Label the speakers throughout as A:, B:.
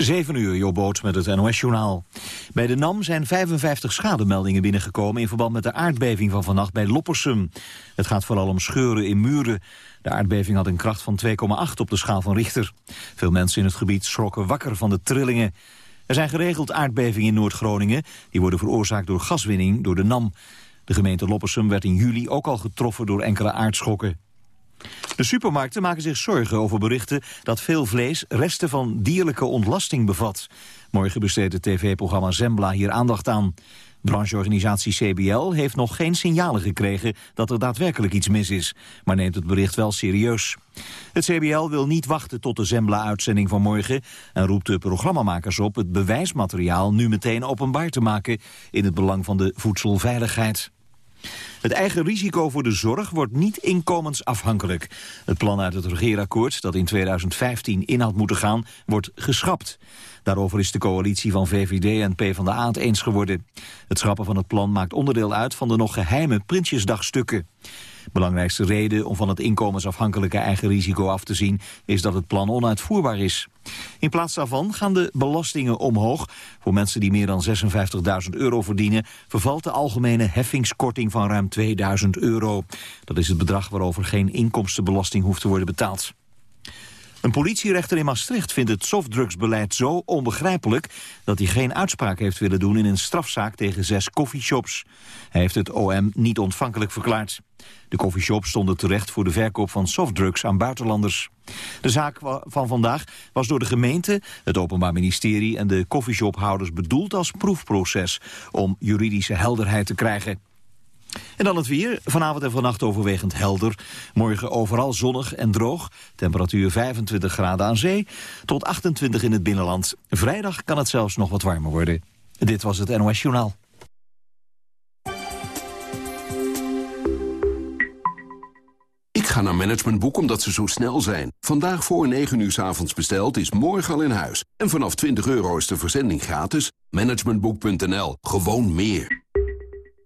A: 7 uur, Jobboot met het NOS-journaal. Bij de NAM zijn 55 schademeldingen binnengekomen... in verband met de aardbeving van vannacht bij Loppersum. Het gaat vooral om scheuren in muren. De aardbeving had een kracht van 2,8 op de schaal van Richter. Veel mensen in het gebied schrokken wakker van de trillingen. Er zijn geregeld aardbevingen in Noord-Groningen. Die worden veroorzaakt door gaswinning door de NAM. De gemeente Loppersum werd in juli ook al getroffen door enkele aardschokken. De supermarkten maken zich zorgen over berichten dat veel vlees resten van dierlijke ontlasting bevat. Morgen besteedt het tv-programma Zembla hier aandacht aan. Brancheorganisatie CBL heeft nog geen signalen gekregen dat er daadwerkelijk iets mis is, maar neemt het bericht wel serieus. Het CBL wil niet wachten tot de Zembla-uitzending van morgen en roept de programmamakers op het bewijsmateriaal nu meteen openbaar te maken in het belang van de voedselveiligheid. Het eigen risico voor de zorg wordt niet inkomensafhankelijk. Het plan uit het regeerakkoord, dat in 2015 in had moeten gaan, wordt geschrapt. Daarover is de coalitie van VVD en PvdA het eens geworden. Het schrappen van het plan maakt onderdeel uit van de nog geheime Prinsjesdagstukken. Belangrijkste reden om van het inkomensafhankelijke eigen risico af te zien... is dat het plan onuitvoerbaar is. In plaats daarvan gaan de belastingen omhoog. Voor mensen die meer dan 56.000 euro verdienen... vervalt de algemene heffingskorting van ruim 2000 euro. Dat is het bedrag waarover geen inkomstenbelasting hoeft te worden betaald. Een politierechter in Maastricht vindt het softdrugsbeleid zo onbegrijpelijk... dat hij geen uitspraak heeft willen doen in een strafzaak tegen zes coffeeshops. Hij heeft het OM niet ontvankelijk verklaard. De coffeeshops stonden terecht voor de verkoop van softdrugs aan buitenlanders. De zaak van vandaag was door de gemeente, het Openbaar Ministerie... en de coffeeshophouders bedoeld als proefproces... om juridische helderheid te krijgen. En dan het weer. Vanavond en vannacht overwegend helder. Morgen overal zonnig en droog. Temperatuur 25 graden aan zee tot 28 in het binnenland. Vrijdag kan het zelfs nog wat warmer worden. Dit was het NOS Journaal.
B: Ik ga naar Managementboek omdat ze zo snel zijn. Vandaag voor 9 uur s avonds besteld is morgen al in huis. En vanaf 20 euro is de verzending gratis. Managementboek.nl. Gewoon meer.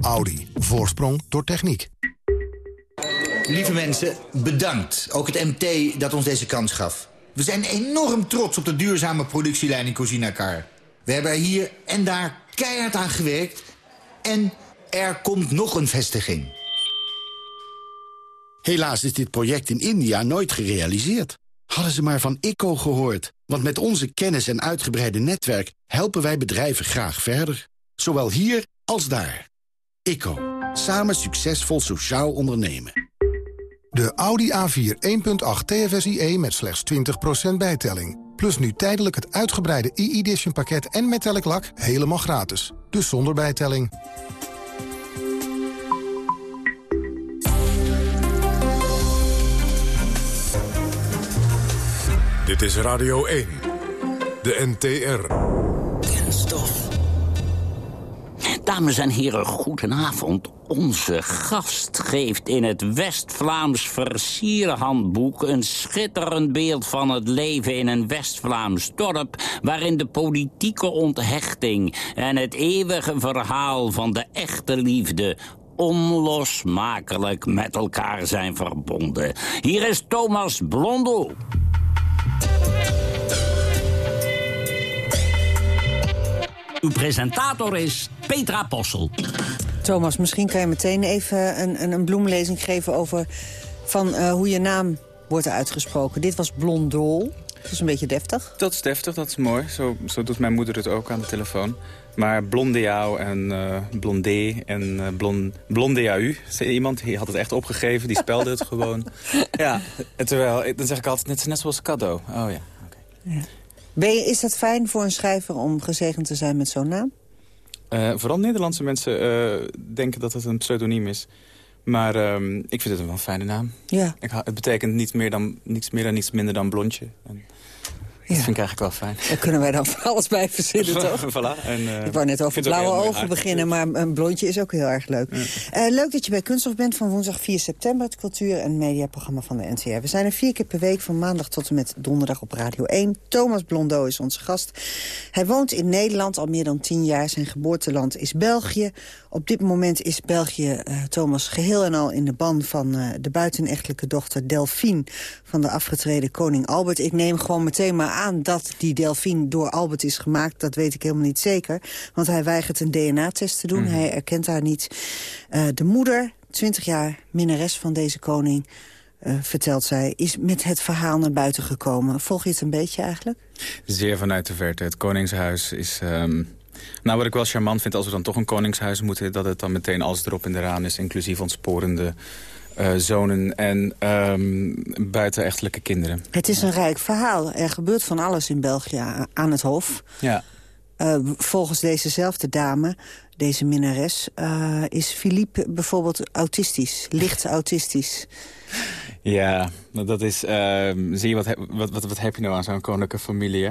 C: Audi. Voorsprong door techniek.
D: Lieve mensen, bedankt. Ook het MT dat ons deze kans gaf. We zijn enorm trots op de duurzame productielijn in Cozinacar. We hebben er hier en daar keihard aan gewerkt. En er komt nog een vestiging.
E: Helaas is dit project in India nooit gerealiseerd. Hadden ze maar van ICO gehoord. Want met onze kennis en uitgebreide netwerk... helpen wij bedrijven graag verder. Zowel hier als daar. ICO. Samen succesvol sociaal ondernemen.
C: De Audi A4 1.8 TFSIe met slechts 20% bijtelling. Plus nu tijdelijk het uitgebreide e-edition pakket en metallic lak helemaal gratis. Dus zonder bijtelling.
F: Dit is Radio 1. De NTR.
G: Kenstof. Dames en heren, goedenavond. Onze gast geeft in het West-Vlaams versierhandboek... een schitterend beeld van het leven in een West-Vlaams dorp... waarin de politieke onthechting en het eeuwige verhaal van de echte liefde onlosmakelijk met elkaar zijn verbonden. Hier is Thomas Blondel. Uw presentator is Petra Possel.
H: Thomas, misschien kan je meteen even een, een, een bloemlezing geven... over van, uh, hoe je naam wordt uitgesproken. Dit was Blondol. Dat is een beetje deftig.
I: Dat is deftig, dat is mooi. Zo, zo doet mijn moeder het ook aan de telefoon. Maar Blondeau en uh, Blondé en uh, blond, Blondeau. Iemand die had het echt opgegeven, die spelde het gewoon. Ja, terwijl, dan zeg ik altijd net, net zoals cadeau. Oh ja, oké.
H: Okay. Ja. Ben je, is dat fijn voor een schrijver om gezegend te zijn met zo'n naam?
I: Uh, vooral Nederlandse mensen uh, denken dat het een pseudoniem is. Maar uh, ik vind het wel een fijne naam.
H: Ja.
I: Ik, het betekent niets meer, dan, niets meer en niets minder dan blondje. En, Dat vind ik eigenlijk wel fijn.
H: Daar kunnen wij dan van alles bij verzinnen, toch?
I: voilà. En, uh,
H: ik wou net over blauwe ogen beginnen, maar een blondje is ook heel erg leuk. Uh, leuk dat je bij Kunststof bent van woensdag 4 september... het cultuur- en mediaprogramma van de NTR. We zijn er vier keer per week van maandag tot en met donderdag op Radio 1. Thomas Blondeau is onze gast. Hij woont in Nederland al meer dan tien jaar. Zijn geboorteland is België. Op dit moment is België, uh, Thomas, geheel en al in de ban... van de buitenechtelijke dochter Delphine van de afgetreden koning Albert. Ik neem gewoon meteen maar aan dat die Delphine door Albert is gemaakt. Dat weet ik helemaal niet zeker. Want hij weigert een DNA-test te doen. Mm. Hij erkent haar niet. Uh, de moeder, 20 jaar minnares van deze koning... Uh, vertelt zij, is met het verhaal naar buiten gekomen. Volg je het een beetje eigenlijk?
I: Zeer vanuit de verte. Het Koningshuis is... Um... Nou, wat ik wel charmant vind als we dan toch een koningshuis moeten... dat het dan meteen alles erop en eraan is, inclusief ontsporende uh, zonen en um, buitenechtelijke kinderen.
H: Het is een rijk verhaal. Er gebeurt van alles in België aan het hof.
I: Ja.
H: Uh, volgens dezezelfde dame, deze minnares, uh, is Philippe bijvoorbeeld autistisch. Licht autistisch.
I: Ja, dat is... Uh, zie je, wat, wat, wat, wat heb je nou aan zo'n koninklijke familie, hè?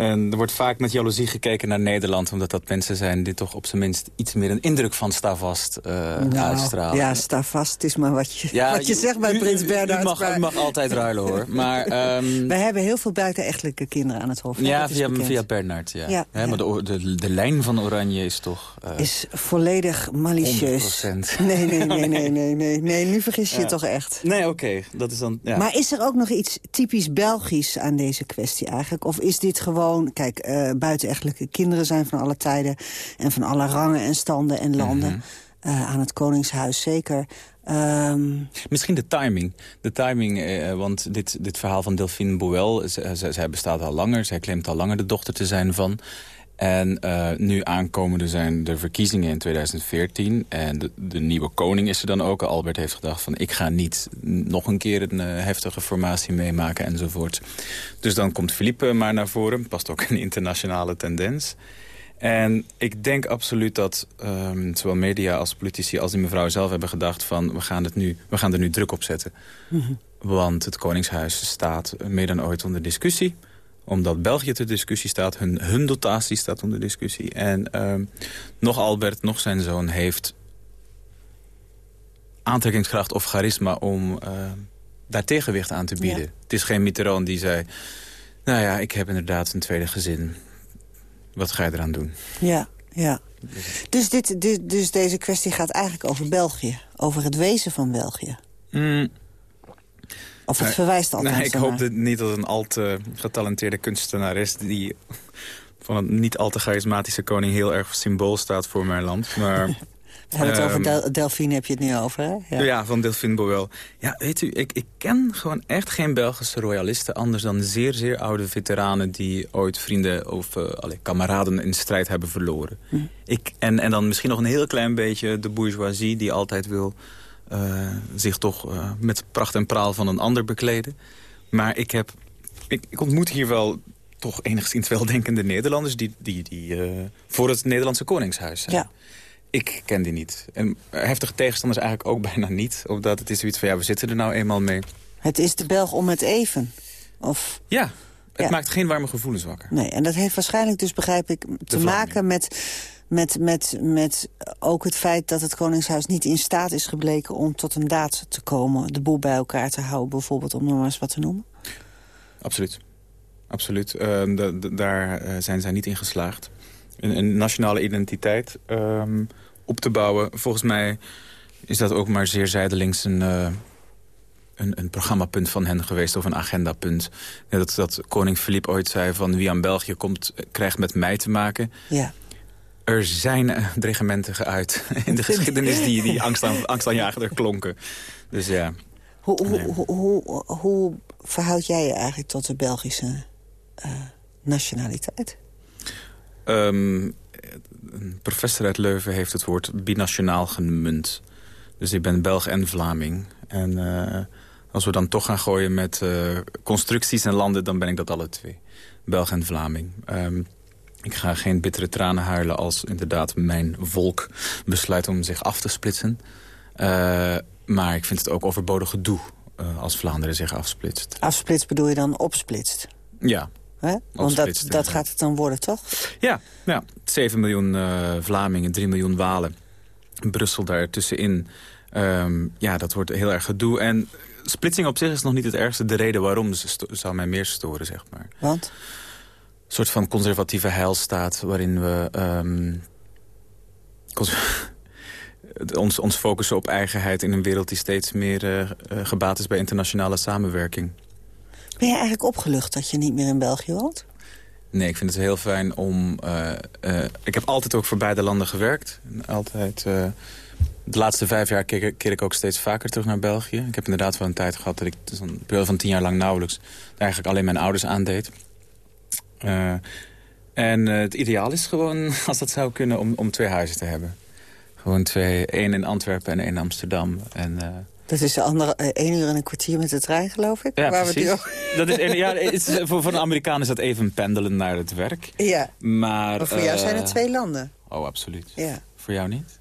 I: En er wordt vaak met jaloezie gekeken naar Nederland... omdat dat mensen zijn die toch op zijn minst iets meer een indruk van Stavast uh, nou, uitstralen.
H: Ja, Stavast is maar wat je, ja, wat je zegt bij
I: u,
H: Prins Bernhard.
I: U, mag, maar... u mag altijd ruilen, hoor. Maar, um...
H: Wij hebben heel veel buitenechtelijke kinderen aan het hof.
I: Ja, via, via Bernard, ja. ja, ja. maar de, de, de, lijn van Oranje is toch... Uh,
H: is volledig malicieus.
I: 100%.
H: Nee, nee, nee, nee, nee, nee, nee. Nu vergis je je toch echt.
I: Nee, oké. Okay. Dat is dan... Ja.
H: Maar is er ook nog iets typisch Belgisch aan deze kwestie eigenlijk? Of is dit gewoon gewoon... Kijk, uh, buitenechtelijke kinderen zijn van alle tijden... en van alle rangen en standen en landen. Mm -hmm. uh, aan het Koningshuis zeker. Um...
I: Misschien de timing. De timing, uh, want dit, dit verhaal van Delphine Boel... zij bestaat al langer, zij claimt al langer de dochter te zijn van... En uh, nu aankomende zijn de verkiezingen in 2014. En de, de, nieuwe koning is er dan ook. Albert heeft gedacht van ik ga niet nog een keer een uh, heftige formatie meemaken enzovoort. Dus dan komt Philippe maar naar voren. Past ook een internationale tendens. En ik denk absoluut dat um, zowel media als politici als die mevrouw zelf hebben gedacht van we gaan, het nu, we gaan er nu druk op zetten. Mm -hmm. Want het Koningshuis staat meer dan ooit onder discussie omdat België ter discussie staat. Hun, hun dotatie staat onder discussie. En uh, nog Albert, nog zijn zoon heeft aantrekkingskracht of charisma om uh, daar tegenwicht aan te bieden. Ja. Het is geen Mitterrand die zei... nou ja, ik heb inderdaad een tweede gezin. Wat ga je eraan doen?
H: Ja, ja. Dus, dit, dit, dus deze kwestie gaat eigenlijk over België. Over het wezen van België.
I: Mm.
H: Of het verwijst altijd
I: Nee, ik hoop niet dat een al te getalenteerde kunstenaar is... die van een niet al te charismatische koning heel erg symbool staat voor mijn land. Maar...
H: We hebben het over Del Delphine, heb je het nu over, hè?
I: Ja, ja van Delphine Boel. Ja, weet u, ik, ik ken gewoon echt geen Belgische royalisten... anders dan zeer, zeer oude veteranen... die ooit vrienden of uh, kameraden in strijd hebben verloren. Hm. Ik, en, en dan misschien nog een heel klein beetje de bourgeoisie... die altijd wil zich toch uh, met pracht en praal van een ander bekleden. Maar ik, heb, ik, ik ontmoet hier wel toch enigszins weldenkende Nederlanders... die, die, die uh, voor het Nederlandse Koningshuis zijn.
H: Ja.
I: Ik ken die niet. En heftige tegenstanders eigenlijk ook bijna niet. Omdat het is zoiets van, ja, we zitten er nou eenmaal mee.
H: Het is de Belg om het even. Of...
I: Ja, het ja. maakt geen warme gevoelens wakker.
H: Nee, en dat heeft waarschijnlijk dus, begrijp ik, te maken met met, met, met ook het feit dat het Koningshuis niet in staat is gebleken... om tot een daad te komen, de boel bij elkaar te houden... bijvoorbeeld, om nog maar eens wat te noemen?
I: Absoluut. Absoluut. Uh, de, de, daar uh, zijn zij niet in geslaagd. Een, een nationale identiteit um, op te bouwen. Volgens mij is dat ook maar zeer zijdelings een... Uh, een, een programmapunt van hen geweest of een agendapunt. Ja, dat, dat koning Filip ooit zei van wie aan België komt... krijgt met mij te maken.
H: Ja.
I: Er zijn uh, dreigementen geuit in de geschiedenis die, die angst aan, angstaanjagender klonken. Dus ja.
H: Hoe, hoe, hoe, hoe, hoe verhoud jij je eigenlijk tot de Belgische uh, nationaliteit?
I: Um, een professor uit Leuven heeft het woord binationaal gemunt. Dus ik ben Belg en Vlaming. En uh, als we dan toch gaan gooien met uh, constructies en landen... dan ben ik dat alle twee. Belg en Vlaming. Um, ik ga geen bittere tranen huilen als inderdaad mijn volk besluit om zich af te splitsen. Uh, maar ik vind het ook overbodig gedoe uh, als Vlaanderen zich afsplitst.
H: Afsplitst bedoel je dan opsplitst?
I: Ja,
H: Hè? Want dat, dat gaat het dan worden, toch?
I: Ja, ja. 7 miljoen uh, Vlamingen, 3 miljoen Walen. Brussel daar tussenin. Um, ja, dat wordt heel erg gedoe. En splitsing op zich is nog niet het ergste. De reden waarom zou mij meer storen, zeg maar.
H: Want?
I: Een soort van conservatieve heilstaat waarin we... Um, ons, ons focussen op eigenheid in een wereld die steeds meer uh, gebaat is bij internationale samenwerking.
H: Ben je eigenlijk opgelucht dat je niet meer in België woont?
I: Nee, ik vind het heel fijn om... Uh, uh, ik heb altijd ook voor beide landen gewerkt. Altijd... Uh, de laatste vijf jaar keer, keer, ik ook steeds vaker terug naar België. Ik heb inderdaad wel een tijd gehad dat ik dus een periode van tien jaar lang nauwelijks... eigenlijk alleen mijn ouders aandeed. En het ideaal is gewoon, als dat zou kunnen, om, om twee huizen te hebben. Gewoon twee, één in Antwerpen en één in Amsterdam. En, uh...
H: Dat is de andere, één uur en een kwartier met de trein, geloof ik?
I: Ja, waar precies. We dat is, ja, is, voor, voor een Amerikaan is dat even pendelen naar het werk.
H: Ja,
I: maar,
H: maar voor uh... jou zijn het twee landen.
I: Oh, absoluut.
H: Ja.
I: Voor jou niet?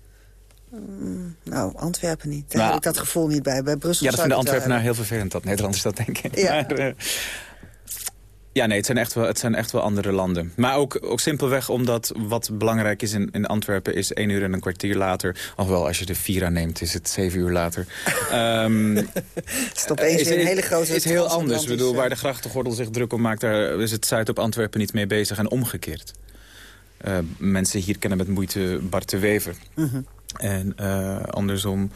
H: Mm, nou, Antwerpen niet. Daar nou, heb ik dat gevoel niet bij. Bij Brussel
I: Ja, dat vinden Antwerpen nou heel vervelend, dat Nederlanders dat denken.
H: Ja.
I: Maar, ja, nee, het zijn echt wel, het zijn echt wel andere landen. Maar ook, ook simpelweg omdat wat belangrijk is in, in Antwerpen... is één uur en een kwartier later. Alhoewel, als je de Vira neemt, is het zeven uur later. um,
H: het is opeens weer een hele grote...
I: Het is heel anders. Ik bedoel, waar de grachtengordel zich druk om maakt... daar is het Zuid op Antwerpen niet mee bezig en omgekeerd. Uh, mensen hier kennen met moeite Bart de Wever.
H: -hmm.
I: En uh, andersom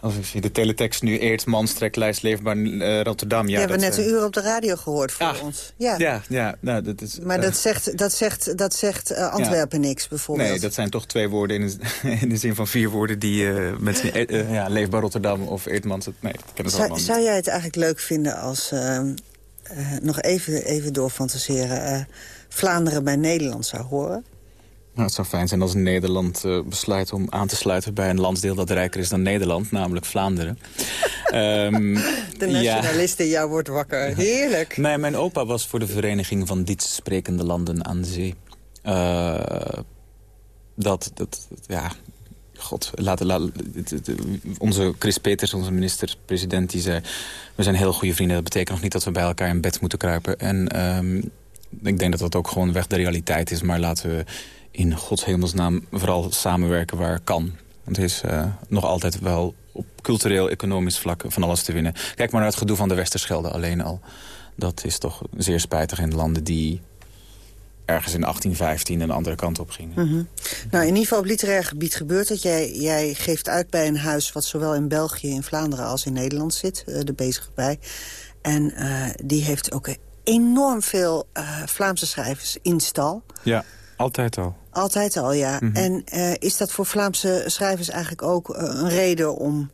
I: als ik zie de teletext nu eerst Manstreklijst Leefbaar uh, Rotterdam. Ja,
H: we hebben net een uur op de radio gehoord voor
I: ah,
H: ons. Ja,
I: ja, ja nou, dat is,
H: maar dat zegt, dat zegt, dat zegt uh, Antwerpen ja. niks bijvoorbeeld.
I: Nee, dat zijn toch twee woorden in de, in de zin van vier woorden... die mensen, ja, Leefbaar Rotterdam of Eertmans... Nee, ik ken het
H: zou, zou jij het eigenlijk leuk vinden als... Ehm, nog even, even doorfantaseren... Vlaanderen bij Nederland zou horen?
I: Nou, het zou fijn zijn als Nederland uh, besluit om aan te sluiten... bij een landsdeel dat rijker is dan Nederland, namelijk Vlaanderen. um,
H: de nationalisten ja. jou wordt wakker. Heerlijk.
I: Nee, mijn opa was voor de Vereniging van Diets sprekende landen aan de zee. Uh, dat, dat, ja... God, laat, laat, onze Chris Peters, onze minister-president, die zei... we zijn heel goede vrienden, dat betekent nog niet dat we bij elkaar in bed moeten kruipen. En um, ik denk dat dat ook gewoon weg de realiteit is, maar laten we in Gods hemelsnaam vooral samenwerken waar kan. Want er is uh, nog altijd wel op cultureel-economisch vlak van alles te winnen. Kijk maar naar het gedoe van de Westerschelde alleen al. Dat is toch zeer spijtig in landen die ergens in 1815 een andere kant op gingen.
H: Mm -hmm. Nou, in ieder geval op literair gebied gebeurt het. Jij, jij geeft uit bij een huis wat zowel in België, in Vlaanderen als in Nederland zit. Uh, de bezige bij. En uh, die heeft ook enorm veel Vlaamse schrijvers in stal.
I: Ja. Altijd al.
H: Altijd al, ja. Mm -hmm. En uh, is dat voor Vlaamse schrijvers eigenlijk ook uh, een reden om,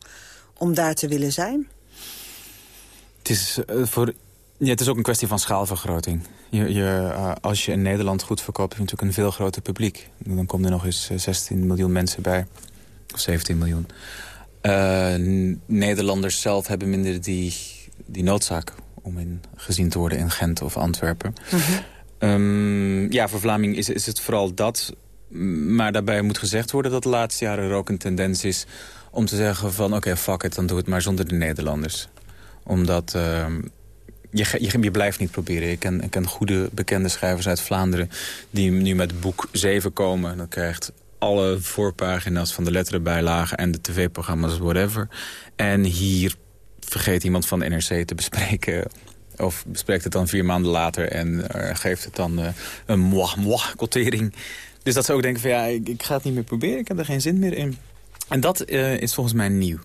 H: om daar te willen zijn?
I: Het is, uh, voor, ja, het is ook een kwestie van schaalvergroting. Je, je, als je in Nederland goed verkoopt, heb je natuurlijk een veel groter publiek. Dan komen er nog eens 16 miljoen mensen bij. Of 17 miljoen. Nederlanders zelf hebben minder die, die noodzaak om in, gezien te worden in Gent of Antwerpen.
H: Mm -hmm.
I: Um, ja, voor Vlaming is, is het vooral dat. Maar daarbij moet gezegd worden dat de laatste jaren er ook een tendens is... om te zeggen van oké, fuck it, dan doe het maar zonder de Nederlanders. Omdat uh, je, je, blijft niet proberen. Ik ken, ik ken goede bekende schrijvers uit Vlaanderen... die nu met boek 7 komen. Dan krijgt alle voorpagina's van de letterenbijlagen... en de tv-programma's, whatever. En hier vergeet iemand van NRC te bespreken of bespreekt het dan vier maanden later en uh, geeft het dan uh, een moi-moi-quotering. Dus dat ze ook denken van ja, ik, ik, ga het niet meer proberen. Ik heb er geen zin meer in. En dat uh, is volgens mij nieuw.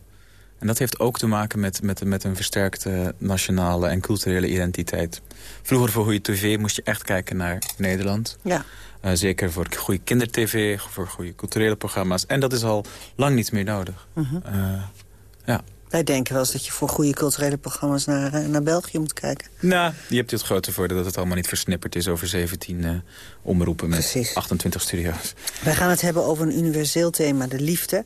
I: En dat heeft ook te maken met, met, met een versterkte nationale en culturele identiteit. Vroeger voor goede tv moest je echt kijken naar Nederland.
H: Ja.
I: Uh, zeker voor goede kindertv, voor goede culturele programma's. En dat is al lang niet meer nodig.
H: Uh -huh.
I: uh, ja.
H: Wij denken wel eens dat je voor goede culturele programma's naar, uh, naar België moet kijken.
I: Nou, je hebt het grote voordeel dat het allemaal niet versnipperd is over 17 uh, omroepen met
H: Precies.
I: 28 studio's.
H: Wij gaan het hebben over een universeel thema, de liefde.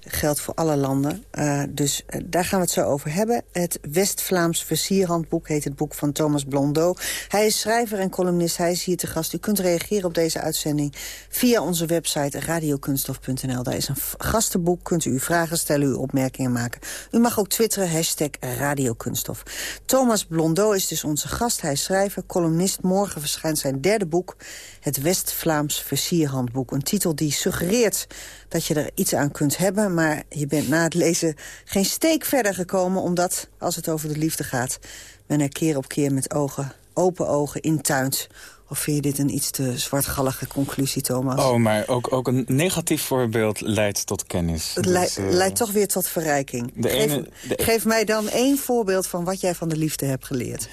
H: Geldt voor alle landen. Uh, dus uh, daar gaan we het zo over hebben. Het West-Vlaams versierhandboek heet het boek van Thomas Blondeau. Hij is schrijver en columnist. Hij is hier te gast. U kunt reageren op deze uitzending via onze website radiokunstof.nl. Daar is een gastenboek. Kunt u uw vragen stellen, uw opmerkingen maken. U mag ook twitteren, hashtag radiokunstof. Thomas Blondeau is dus onze gast. Hij is schrijver, columnist. Morgen verschijnt zijn derde boek. Het West-Vlaams versierhandboek. Een titel die suggereert dat je er iets aan kunt hebben... maar je bent na het lezen geen steek verder gekomen... omdat, als het over de liefde gaat... men er keer op keer met ogen, open ogen intuint... Of vind je dit een iets te zwartgallige conclusie, Thomas?
I: Oh, maar ook, ook een negatief voorbeeld leidt tot kennis.
H: Het dus, uh... leidt toch weer tot verrijking. De geef, ene, de... geef mij dan één voorbeeld van wat jij van de liefde hebt geleerd.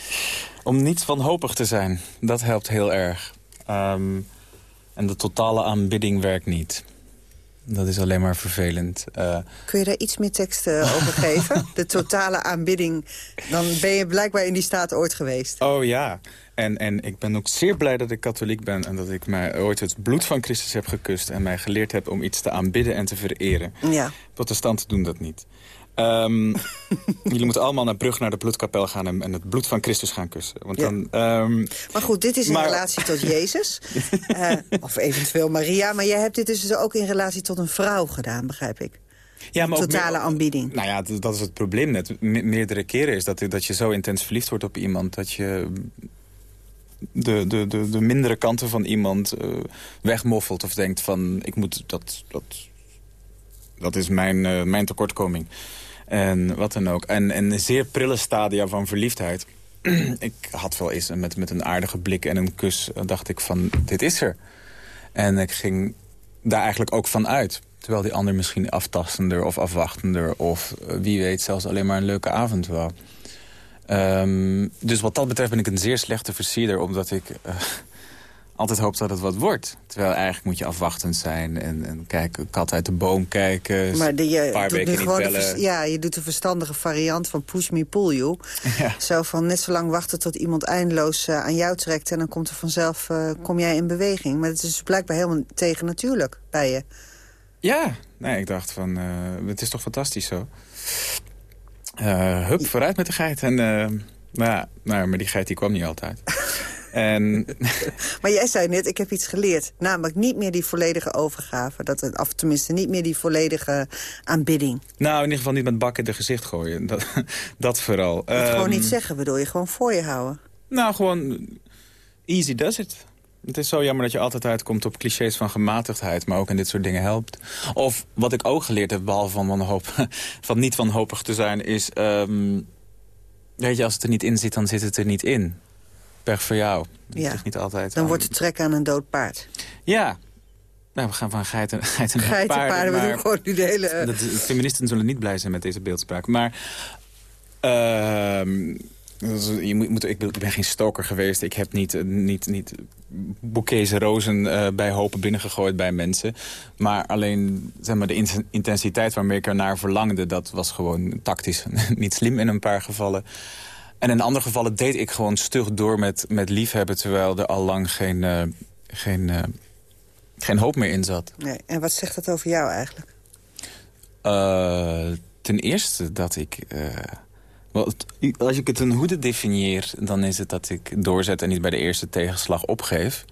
I: Om niet wanhopig te zijn, dat helpt heel erg. Um, en de totale aanbidding werkt niet. Dat is alleen maar vervelend. Uh...
H: Kun je daar iets meer tekst uh, over geven? De totale aanbidding. Dan ben je blijkbaar in die staat ooit geweest.
I: Oh ja. En, en ik ben ook zeer blij dat ik katholiek ben... en dat ik mij ooit het bloed van Christus heb gekust... en mij geleerd heb om iets te aanbidden en te vereren.
H: Ja.
I: Protestanten doen dat niet. Um, jullie moeten allemaal naar Brug naar de bloedkapel gaan... en, en het bloed van Christus gaan kussen. Want dan, um,
H: maar goed, dit is in maar... relatie tot Jezus. uh, of eventueel Maria. Maar jij hebt dit dus ook in relatie tot een vrouw gedaan, begrijp ik. Ja, maar Totale aanbieding.
I: Nou ja, dat is het probleem net. meerdere keren is dat, dat je zo intens verliefd wordt op iemand... dat je de, de, de, de mindere kanten van iemand uh, wegmoffelt. Of denkt van, ik moet dat... dat dat is mijn, uh, mijn tekortkoming. En wat dan ook. En, en een zeer prille stadia van verliefdheid. ik had wel eens met, met een aardige blik en een kus... dacht ik van, dit is er. En ik ging daar eigenlijk ook van uit. Terwijl die ander misschien aftastender of afwachtender... of eh, wie weet zelfs alleen maar een leuke avond wou. Um, dus wat dat betreft ben ik een zeer slechte versierder... omdat ik uh, altijd hoop dat het wat wordt. Terwijl eigenlijk moet je afwachtend zijn en, en kijken, kat uit de boom kijken. Maar de, je, een paar weken niet bellen.
H: ja, je doet de verstandige variant van push me, pull you. Ja. Zo van net zo lang wachten tot iemand eindeloos uh, aan jou trekt... en dan komt er vanzelf, uh, kom jij in beweging. Maar het is blijkbaar helemaal tegen natuurlijk bij je.
I: Ja, nee, ik dacht van, uh, het is toch fantastisch zo. hup, vooruit met de geit. En, nou, nou, maar die geit die kwam niet altijd. En...
H: maar jij zei net, ik heb iets geleerd. Namelijk niet meer die volledige overgave. Dat, of tenminste, niet meer die volledige aanbidding.
I: Nou, in ieder geval niet met bakken in de gezicht gooien. Dat, dat vooral.
H: Um, gewoon niet ehm, zeggen, bedoel je? Gewoon voor je houden?
I: Nou, gewoon easy does it. Het is zo jammer dat je altijd uitkomt op clichés van gematigdheid... maar ook in dit soort dingen helpt. Of wat ik ook geleerd heb, behalve van, wanhoop, van niet wanhopig te zijn... is, um, weet je, als het er niet in zit, dan zit het er niet in pech voor jou. ja. niet altijd
H: Dan wordt het trek aan een dood paard.
I: Ja. Nou, we gaan van geiten, geiten naar geiten,
H: paarden.
I: Maar,
H: we doen gewoon nu de hele...
I: De, feministen zullen niet blij zijn met deze beeldspraak. Maar... Uh, je moet, ik ben geen stoker geweest. Ik heb niet, niet, niet bouquets rozen uh, bij hopen binnengegooid bij mensen. Maar alleen zeg maar, de intensiteit waarmee ik ernaar verlangde... dat was gewoon tactisch niet slim in een paar gevallen. En in andere gevallen deed ik gewoon stug door met, met liefhebben... terwijl er al lang geen, uh, geen, uh, geen hoop meer in zat.
H: Nee. En wat zegt dat over jou eigenlijk?
I: Uh, ten eerste dat ik... als ik het een hoede definieer, dan is het dat ik doorzet... en niet bij de eerste tegenslag opgeef.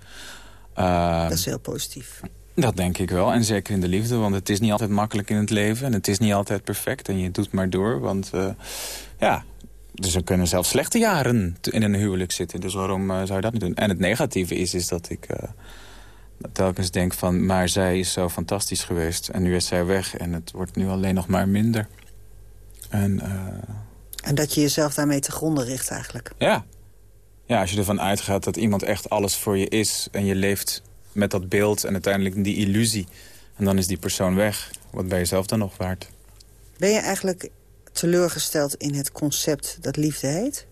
H: dat is heel positief.
I: Dat denk ik wel. En zeker in de liefde. Want het is niet altijd makkelijk in het leven. En het is niet altijd perfect. En je doet maar door. Want ja, dus er kunnen zelfs slechte jaren in een huwelijk zitten. Dus waarom uh, zou je dat niet doen? En het negatieve is, is dat ik uh, telkens denk van... maar zij is zo fantastisch geweest en nu is zij weg... en het wordt nu alleen nog maar minder. En, uh...
H: en dat je jezelf daarmee te gronden richt eigenlijk.
I: Ja. Ja, als je ervan uitgaat dat iemand echt alles voor je is... en je leeft met dat beeld en uiteindelijk die illusie... en dan is die persoon weg. Wat ben je zelf dan nog waard?
H: Ben je eigenlijk teleurgesteld in het concept dat liefde heet?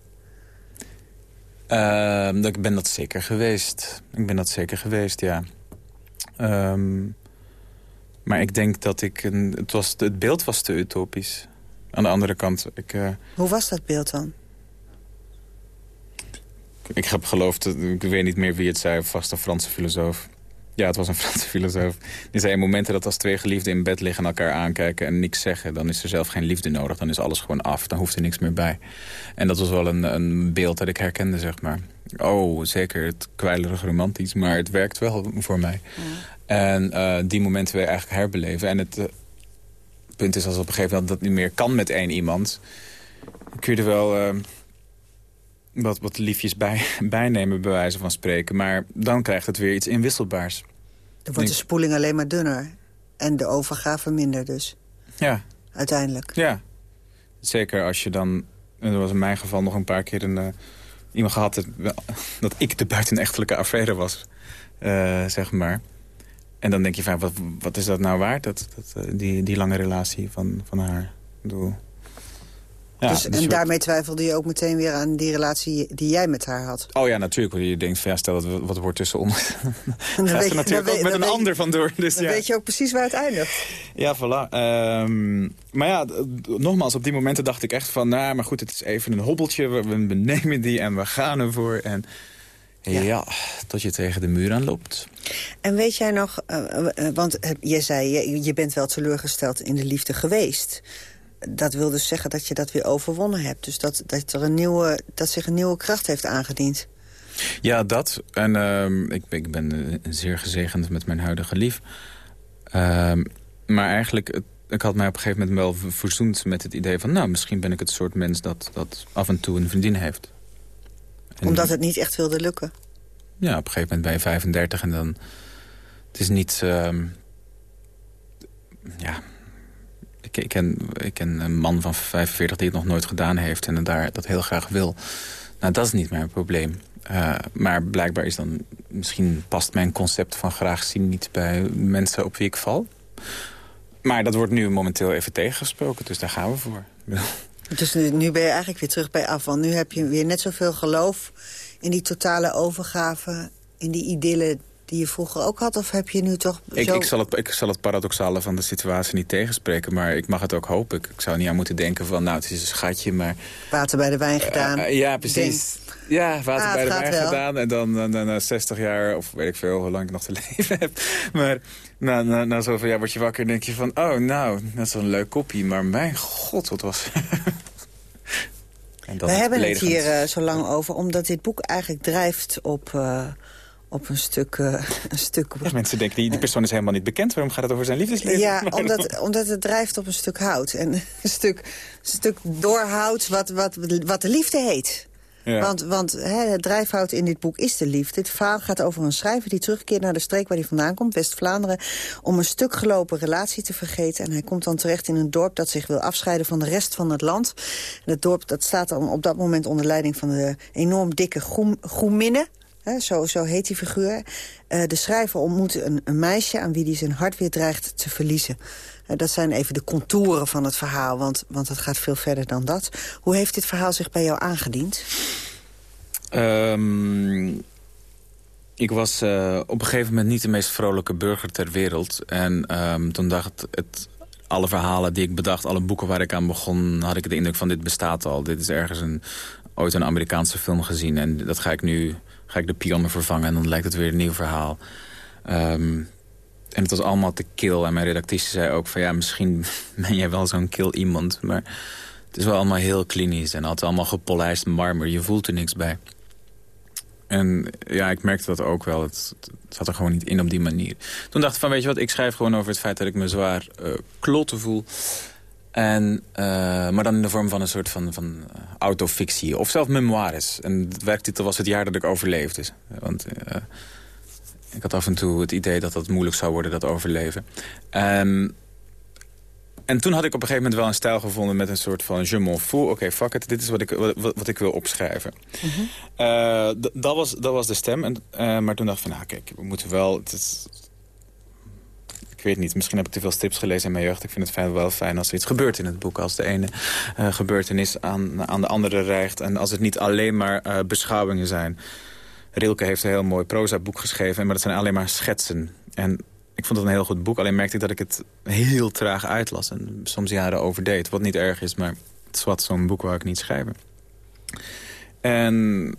I: Uh, ik ben dat zeker geweest. Ik ben dat zeker geweest, ja. Um, maar ik denk dat ik... Een, het, was, het beeld was te utopisch. Aan de andere kant... Ik, uh,
H: Hoe was dat beeld dan?
I: Ik heb geloofd, ik weet niet meer wie het zei, vast een Franse filosoof. Ja, het was een Franse filosoof. Die zei, in momenten dat als twee geliefden in bed liggen... en elkaar aankijken en niks zeggen... dan is er zelf geen liefde nodig. Dan is alles gewoon af. Dan hoeft er niks meer bij. En dat was wel een, een beeld dat ik herkende, zeg maar. Oh, zeker, het kwijlerig romantisch. Maar het werkt wel voor mij. En uh, die momenten je eigenlijk herbeleven. En het uh, punt is, als op een gegeven moment dat niet meer kan met één iemand... kun je er wel... Uh, wat, wat liefjes bij, bijnemen, bij wijze van spreken. Maar dan krijgt het weer iets inwisselbaars.
H: Dan wordt de spoeling alleen maar dunner. En de overgave minder dus.
I: Ja.
H: Uiteindelijk.
I: Ja. Zeker als je dan... En er was in mijn geval nog een paar keer een, uh, iemand gehad... Dat, dat ik de buitenechtelijke affaire was. Uh, zeg maar. En dan denk je van, wat, wat is dat nou waard? Dat, dat, uh, die, die lange relatie van, van haar. Ik bedoel,
H: ja, dus, en daarmee twijfelde je ook meteen weer aan die relatie die jij met haar had?
I: Oh ja, natuurlijk. Je denkt, van, ja, stel dat wat wordt tussen ons. dan gaat er natuurlijk ook met een ander vandoor. Dus,
H: dan
I: ja.
H: weet je ook precies waar het eindigt.
I: Ja, voilà. Um, maar ja, nogmaals, op die momenten dacht ik echt van... nou, maar goed, het is even een hobbeltje. We, we nemen die en we gaan ervoor. En ja. ja, tot je tegen de muur aan loopt.
H: En weet jij nog, uh, uh, want je zei, je, je bent wel teleurgesteld in de liefde geweest dat wil dus zeggen dat je dat weer overwonnen hebt. Dus dat, dat, er een nieuwe, dat zich een nieuwe kracht heeft aangediend.
I: Ja, dat. En uh, ik, ik ben zeer gezegend met mijn huidige lief. Uh, maar eigenlijk, ik had mij op een gegeven moment wel verzoend met het idee van... nou, misschien ben ik het soort mens dat, dat af en toe een vriendin heeft.
H: En, Omdat het niet echt wilde lukken?
I: Ja, op een gegeven moment ben je 35 en dan... Het is niet... Uh, ja, ik, ken, ik ken een man van 45 die het nog nooit gedaan heeft... en daar dat heel graag wil. Nou, dat is niet mijn probleem. Uh, maar blijkbaar is dan... Misschien past mijn concept van graag zien niet bij mensen op wie ik val. Maar dat wordt nu momenteel even tegengesproken, dus daar gaan we voor.
H: Dus nu, ben je eigenlijk weer terug bij af. Nu heb je weer net zoveel geloof in die totale overgave... in die idylle die je vroeger ook had? Of heb je nu toch
I: ik,
H: zo...
I: ik, zal het, ik zal het paradoxale van de situatie niet tegenspreken. Maar ik mag het ook hopen. Ik, ik zou niet aan moeten denken van, nou, het is een schatje, maar...
H: Water bij de wijn gedaan.
I: Uh, ja, precies. Denk... Ja, water ah, bij de wijn wel. gedaan. En dan na, na 60 jaar, of weet ik veel, hoe lang ik nog te leven heb. Maar na, na, na zoveel jaar word je wakker en denk je van... oh, nou, dat is wel een leuk kopje. Maar mijn god, wat was...
H: We hebben het hier uh, zo lang over, omdat dit boek eigenlijk drijft op... Uh, op een stuk... Uh, een stuk
I: ja, mensen denken, die, die persoon is helemaal niet bekend. Waarom gaat het over zijn liefdesleven?
H: Ja, omdat, omdat het drijft op een stuk hout. En een stuk, stuk doorhout wat, wat, wat de liefde heet. Ja. Want, want hè, het drijfhout in dit boek is de liefde. Het verhaal gaat over een schrijver die terugkeert naar de streek waar hij vandaan komt, West-Vlaanderen, om een stuk gelopen relatie te vergeten. En hij komt dan terecht in een dorp dat zich wil afscheiden van de rest van het land. En het dorp dat staat dan op dat moment onder leiding van de enorm dikke Groeminne. Zo, zo heet die figuur. Uh, de schrijver ontmoet een, een, meisje aan wie hij zijn hart weer dreigt te verliezen. Uh, dat zijn even de contouren van het verhaal, want, want het gaat veel verder dan dat. Hoe heeft dit verhaal zich bij jou aangediend?
I: Um, ik was uh, op een gegeven moment niet de meest vrolijke burger ter wereld. En um, toen dacht het, alle verhalen die ik bedacht, alle boeken waar ik aan begon... had ik de indruk van dit bestaat al. Dit is ergens een, ooit een Amerikaanse film gezien en dat ga ik nu ga ik de piano vervangen en dan lijkt het weer een nieuw verhaal. Um, en het was allemaal te kill. En mijn redactrice zei ook van ja, misschien ben jij wel zo'n kill iemand. Maar het is wel allemaal heel klinisch en altijd allemaal gepolijst marmer. Je voelt er niks bij. En ja, ik merkte dat ook wel. Het, het, zat er gewoon niet in op die manier. Toen dacht ik van, weet je wat, ik schrijf gewoon over het feit dat ik me zwaar uh, voel. En, uh, maar dan in de vorm van een soort van, van uh, autofictie. Of zelfs memoires. En de werktitel was het jaar dat ik overleefde. Want uh, ik had af en toe het idee dat het moeilijk zou worden, dat overleven. Um, en toen had ik op een gegeven moment wel een stijl gevonden met een soort van je m'en. Oké, okay, fuck it, dit is wat ik, wat, wat ik wil opschrijven. Mm -hmm. dat, was, dat was de stem. En, maar toen dacht ik van, nou kijk, we moeten wel... Het is, ik weet niet, misschien heb ik te veel strips gelezen in mijn jeugd. Ik vind het fijn, wel fijn als er iets gebeurt in het boek. Als de ene uh, gebeurtenis aan, aan de andere rijgt. En als het niet alleen maar uh, beschouwingen zijn. Rilke heeft een heel mooi proza boek geschreven. Maar dat zijn alleen maar schetsen. En ik vond het een heel goed boek. Alleen merkte ik dat ik het heel traag uitlas. En soms jaren overdeed. Wat niet erg is, maar het is zo'n boek wou ik niet schrijven. En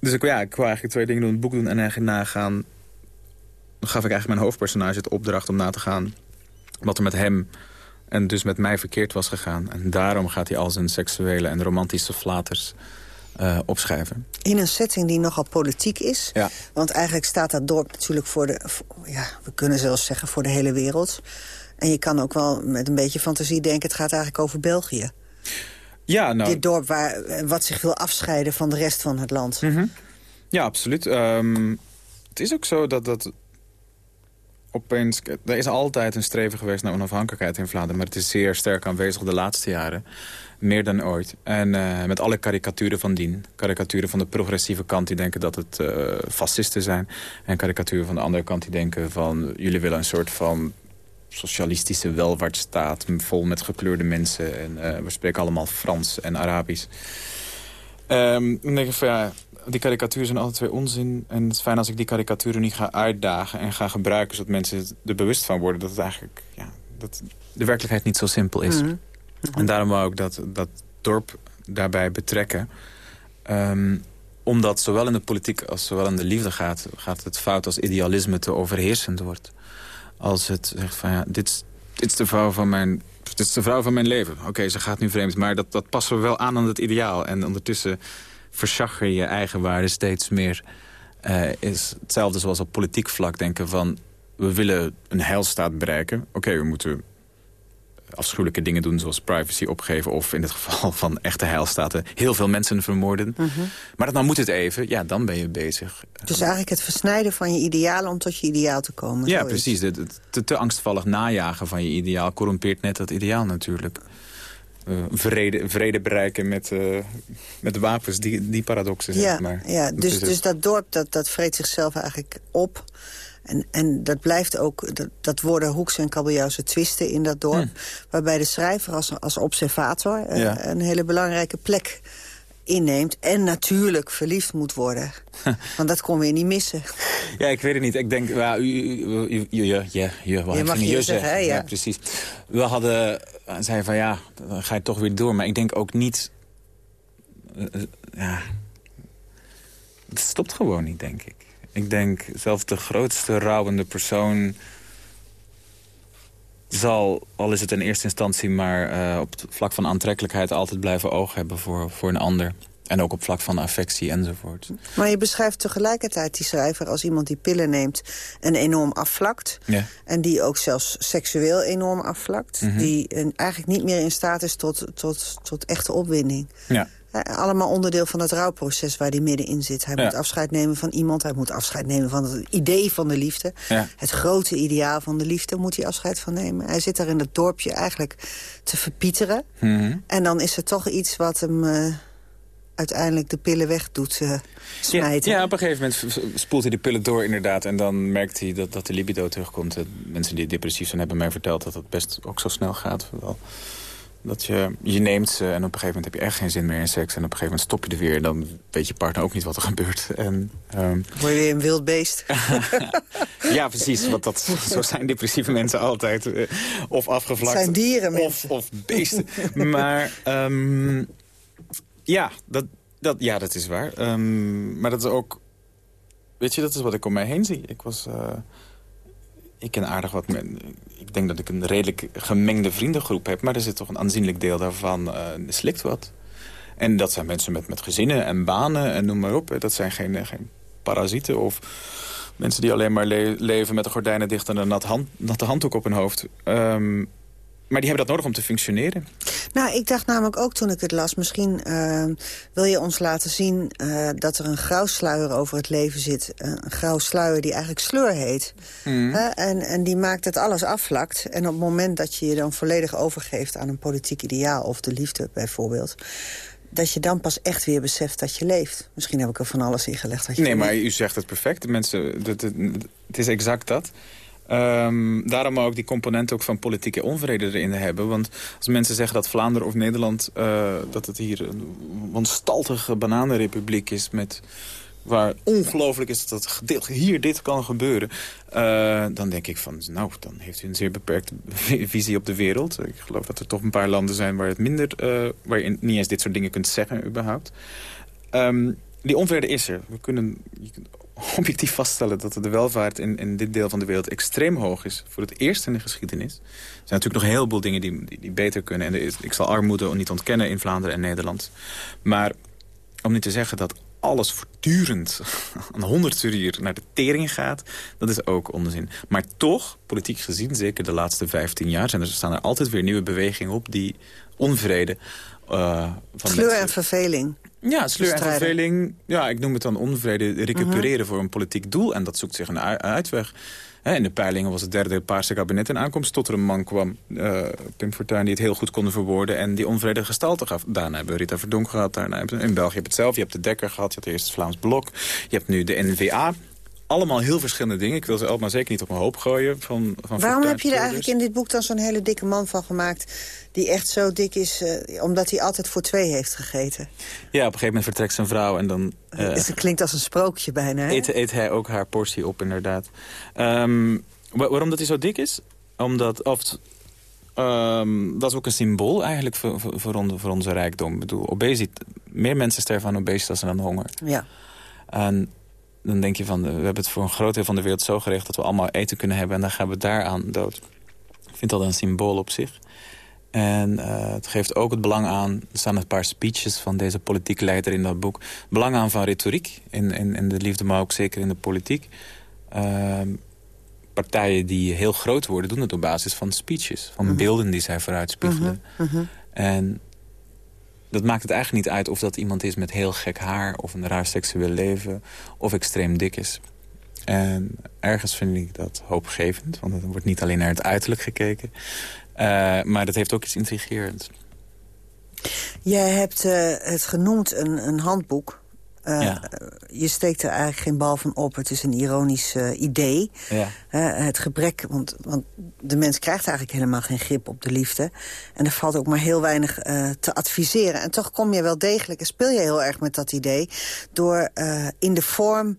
I: dus ik, ja, ik wou eigenlijk twee dingen doen. Het boek doen en eigenlijk nagaan gaf ik eigenlijk mijn hoofdpersonage het opdracht om na te gaan... wat er met hem en dus met mij verkeerd was gegaan. En daarom gaat hij al zijn seksuele en romantische flaters uh, opschrijven.
H: In een setting die nogal politiek is.
I: Ja.
H: Want eigenlijk staat dat dorp natuurlijk voor de... ja, we kunnen zelfs zeggen voor de hele wereld. En je kan ook wel met een beetje fantasie denken... het gaat eigenlijk over België.
I: Ja, nou...
H: Dit dorp waar, wat zich wil afscheiden van de rest van het land.
I: Mm -hmm. Ja, absoluut. Um, het is ook zo dat, dat opeens... Er is altijd een streven geweest naar onafhankelijkheid in Vlaanderen... maar het is zeer sterk aanwezig de laatste jaren. Meer dan ooit. En uh, met alle karikaturen van dien. Karikaturen van de progressieve kant die denken dat het uh, fascisten zijn. En karikaturen van de andere kant die denken van... jullie willen een soort van socialistische welvaartsstaat... vol met gekleurde mensen. En uh, we spreken allemaal Frans en Arabisch. Um, dan denk ik van ja, die karikaturen zijn altijd twee onzin. En het is fijn als ik die karikaturen niet ga uitdagen en ga gebruiken... zodat mensen er bewust van worden dat het eigenlijk... Ja, dat de werkelijkheid niet zo simpel is. Mm -hmm. En daarom wou ik dat, dat dorp daarbij betrekken. Um, omdat zowel in de politiek als zowel in de liefde gaat... gaat het fout als idealisme te overheersend wordt. Als het zegt van ja, dit, dit is de vrouw van mijn... Dit is de vrouw van mijn leven. Oké, okay, ze gaat nu vreemd, maar dat, dat passen we wel aan aan het ideaal. En ondertussen verzag je eigen waarde steeds meer. Uh, is hetzelfde zoals op politiek vlak denken van... we willen een heilstaat bereiken. Oké, okay, we moeten afschuwelijke dingen doen zoals privacy opgeven... of in het geval van echte heilstaten heel veel mensen vermoorden. -huh. Maar dat nou moet het even, ja, dan ben je bezig.
H: Dus eigenlijk het versnijden van je idealen om tot je ideaal te komen.
I: Ja, precies. Het te, te angstvallig najagen van je ideaal corrumpeert net dat ideaal natuurlijk. Uh, vrede, vrede bereiken met, uh, met wapens, die, die paradoxen, zeg
H: ja,
I: maar.
H: Ja, dus, dus dat dorp, dat, dat vreet zichzelf eigenlijk op... En, en dat blijft ook, dat, dat worden hoekse en kabeljauwse twisten in dat dorp. Hm. Waarbij de schrijver als, als observator
I: ja.
H: uh, een hele belangrijke plek inneemt. En natuurlijk verliefd moet worden. Want dat kon weer niet missen.
I: Ja, ik weet het niet. Ik denk, ja, u, ja, ja,
H: je mag je zeggen, ja.
I: precies. We hadden, zei van ja, dan ga je toch weer door. Maar ik denk ook niet, uh, uh, ja, het stopt gewoon niet, denk ik. Ik denk, zelfs de grootste rouwende persoon... zal, al is het in eerste instantie maar uh, op het vlak van aantrekkelijkheid... altijd blijven oog hebben voor, voor een ander. En ook op vlak van affectie enzovoort.
H: Maar je beschrijft tegelijkertijd die schrijver als iemand die pillen neemt... en enorm afvlakt.
I: Ja.
H: En die ook zelfs seksueel enorm afvlakt.
I: Mhm.
H: Die eigenlijk niet meer in staat is tot, tot, tot echte opwinding.
I: Ja.
H: Allemaal onderdeel van het rouwproces waar hij middenin zit. Hij
I: Ja.
H: moet afscheid nemen van iemand. Hij moet afscheid nemen van het idee van de liefde.
I: Ja.
H: Het grote ideaal van de liefde moet hij afscheid van nemen. Hij zit daar in het dorpje eigenlijk te verpieteren.
I: Mhm.
H: En dan is er toch iets wat hem eh, uiteindelijk de pillen weg doet eh,
I: Ja,
H: smijten.
I: ja, op een gegeven moment spoelt hij de pillen door inderdaad. En dan merkt hij dat, dat de libido terugkomt. Eh, Mensen die depressief zijn hebben mij verteld dat het best ook zo snel gaat. Wel, dat je, je neemt ze en op een gegeven moment heb je echt geen zin meer in seks. En op een gegeven moment stop je er weer. En dan weet je partner ook niet wat er gebeurt. En, ehm,
H: Word je weer een wild beest.
I: ja, precies. Want dat, zo zijn depressieve mensen altijd. eh, of afgevlakt.
H: Het zijn dieren,
I: of, of beesten. maar ehm, ja, dat, dat, ja, dat is waar. Ehm, maar dat is ook... Weet je, dat is wat ik om mij heen zie. Ik was... eh, ik ken aardig wat... men- ik denk dat ik een redelijk gemengde vriendengroep heb... maar er zit toch een aanzienlijk deel daarvan eh, slikt wat. En dat zijn mensen met, met gezinnen en banen en noem maar op. Dat zijn geen, eh, geen parasieten of mensen die alleen maar le- leven... met de gordijnen dicht en een nat hand, natte handdoek op hun hoofd. Ehm, maar die hebben dat nodig om te functioneren.
H: Nou, ik dacht namelijk ook toen ik het las... misschien eh, wil je ons laten zien eh, dat er een grauw sluier over het leven zit. Eh, een grauw sluier die eigenlijk sleur heet.
I: Mhm.
H: Hè, en, en die maakt dat alles afvlakt. En op het moment dat je je dan volledig overgeeft aan een politiek ideaal... of de liefde bijvoorbeeld... dat je dan pas echt weer beseft dat je leeft. Misschien heb ik er van alles in gelegd. Wat je
I: Nee, maar u zegt het perfect. De mensen, het is exact dat. Ehm, daarom ook die component ook van politieke onvrede erin hebben. Want als mensen zeggen dat Vlaanderen of Nederland... eh, dat het hier een wanstaltige bananenrepubliek is... Met, waar ongelooflijk is dat hier dit kan gebeuren... eh, dan denk ik van, nou, dan heeft u een zeer beperkte vi- visie op de wereld. Ik geloof dat er toch een paar landen zijn waar het minder... eh, waar je niet eens dit soort dingen kunt zeggen überhaupt. Ehm, die onvrede is er. We kunnen objectief vaststellen dat de welvaart in, in dit deel van de wereld extreem hoog is. Voor het eerst in de geschiedenis. Er zijn natuurlijk nog een heleboel dingen die, die, die beter kunnen. En is, ik zal armoede niet ontkennen in Vlaanderen en Nederland. Maar om niet te zeggen dat alles voortdurend een honderd uur naar de tering gaat... dat is ook onzin. Maar toch, politiek gezien, zeker de laatste 15 jaar... Zijn er, staan er altijd weer nieuwe bewegingen op die onvrede... Uh,
H: van Sleur en verveling.
I: Ja, sleur en verveling. Ja, ik noem het dan onvrede recupereren mhm. voor een politiek doel. En dat zoekt zich een uitweg. In de peilingen was het derde paarse kabinet in aankomst... tot er een man kwam, uh, Pim Fortuyn, die het heel goed kon verwoorden... en die onvrede gestalte gaf. Daarna hebben we Rita Verdonk gehad. Daarna hebben in België heb je het zelf. Je hebt de Dekker gehad, je hebt eerst het Vlaams Blok. Je hebt nu de NVA allemaal heel verschillende dingen. Ik wil ze allemaal zeker niet op mijn hoop gooien. Van, van
H: Waarom heb je er eigenlijk in dit boek dan zo'n hele dikke man van gemaakt... die echt zo dik is, uh, omdat hij altijd voor twee heeft gegeten?
I: Ja, op een gegeven moment vertrekt zijn vrouw en dan...
H: Uh, het klinkt als een sprookje bijna, hè?
I: Eet, eet hij ook haar portie op, inderdaad. Um, waarom dat hij zo dik is? Omdat... Of, um, dat is ook een symbool eigenlijk voor, voor, voor, onze, voor onze rijkdom. Ik bedoel, obesitas, meer mensen sterven aan obesitas dan aan honger.
H: Ja.
I: En dan denk je van, we hebben het voor een groot deel van de wereld zo geregeld... dat we allemaal eten kunnen hebben en dan gaan we daaraan dood. Ik vind dat een symbool op zich. En uh, het geeft ook het belang aan, er staan een paar speeches van deze politieke leider in dat boek. Belang aan van retoriek in, in, in de liefde, maar ook zeker in de politiek. Uh, partijen die heel groot worden, doen het op basis van speeches. Van mhm. beelden die zij vooruitspiegelen. Mhm, -huh. Mhm. En dat maakt het eigenlijk niet uit of dat iemand is met heel gek haar... of een raar seksueel leven of extreem dik is. En ergens vind ik dat hoopgevend, want er wordt niet alleen naar het uiterlijk gekeken. Uh, maar dat heeft ook iets intrigerends.
H: Jij hebt uh, het genoemd een, een handboek uh, Je steekt er eigenlijk geen bal van op. Het is een ironisch uh, idee. Ja. Uh, het gebrek, want, want de mens krijgt eigenlijk helemaal geen grip op de liefde. En er valt ook maar heel weinig te adviseren. En toch kom je wel degelijk en speel je heel erg met dat idee... door in de vorm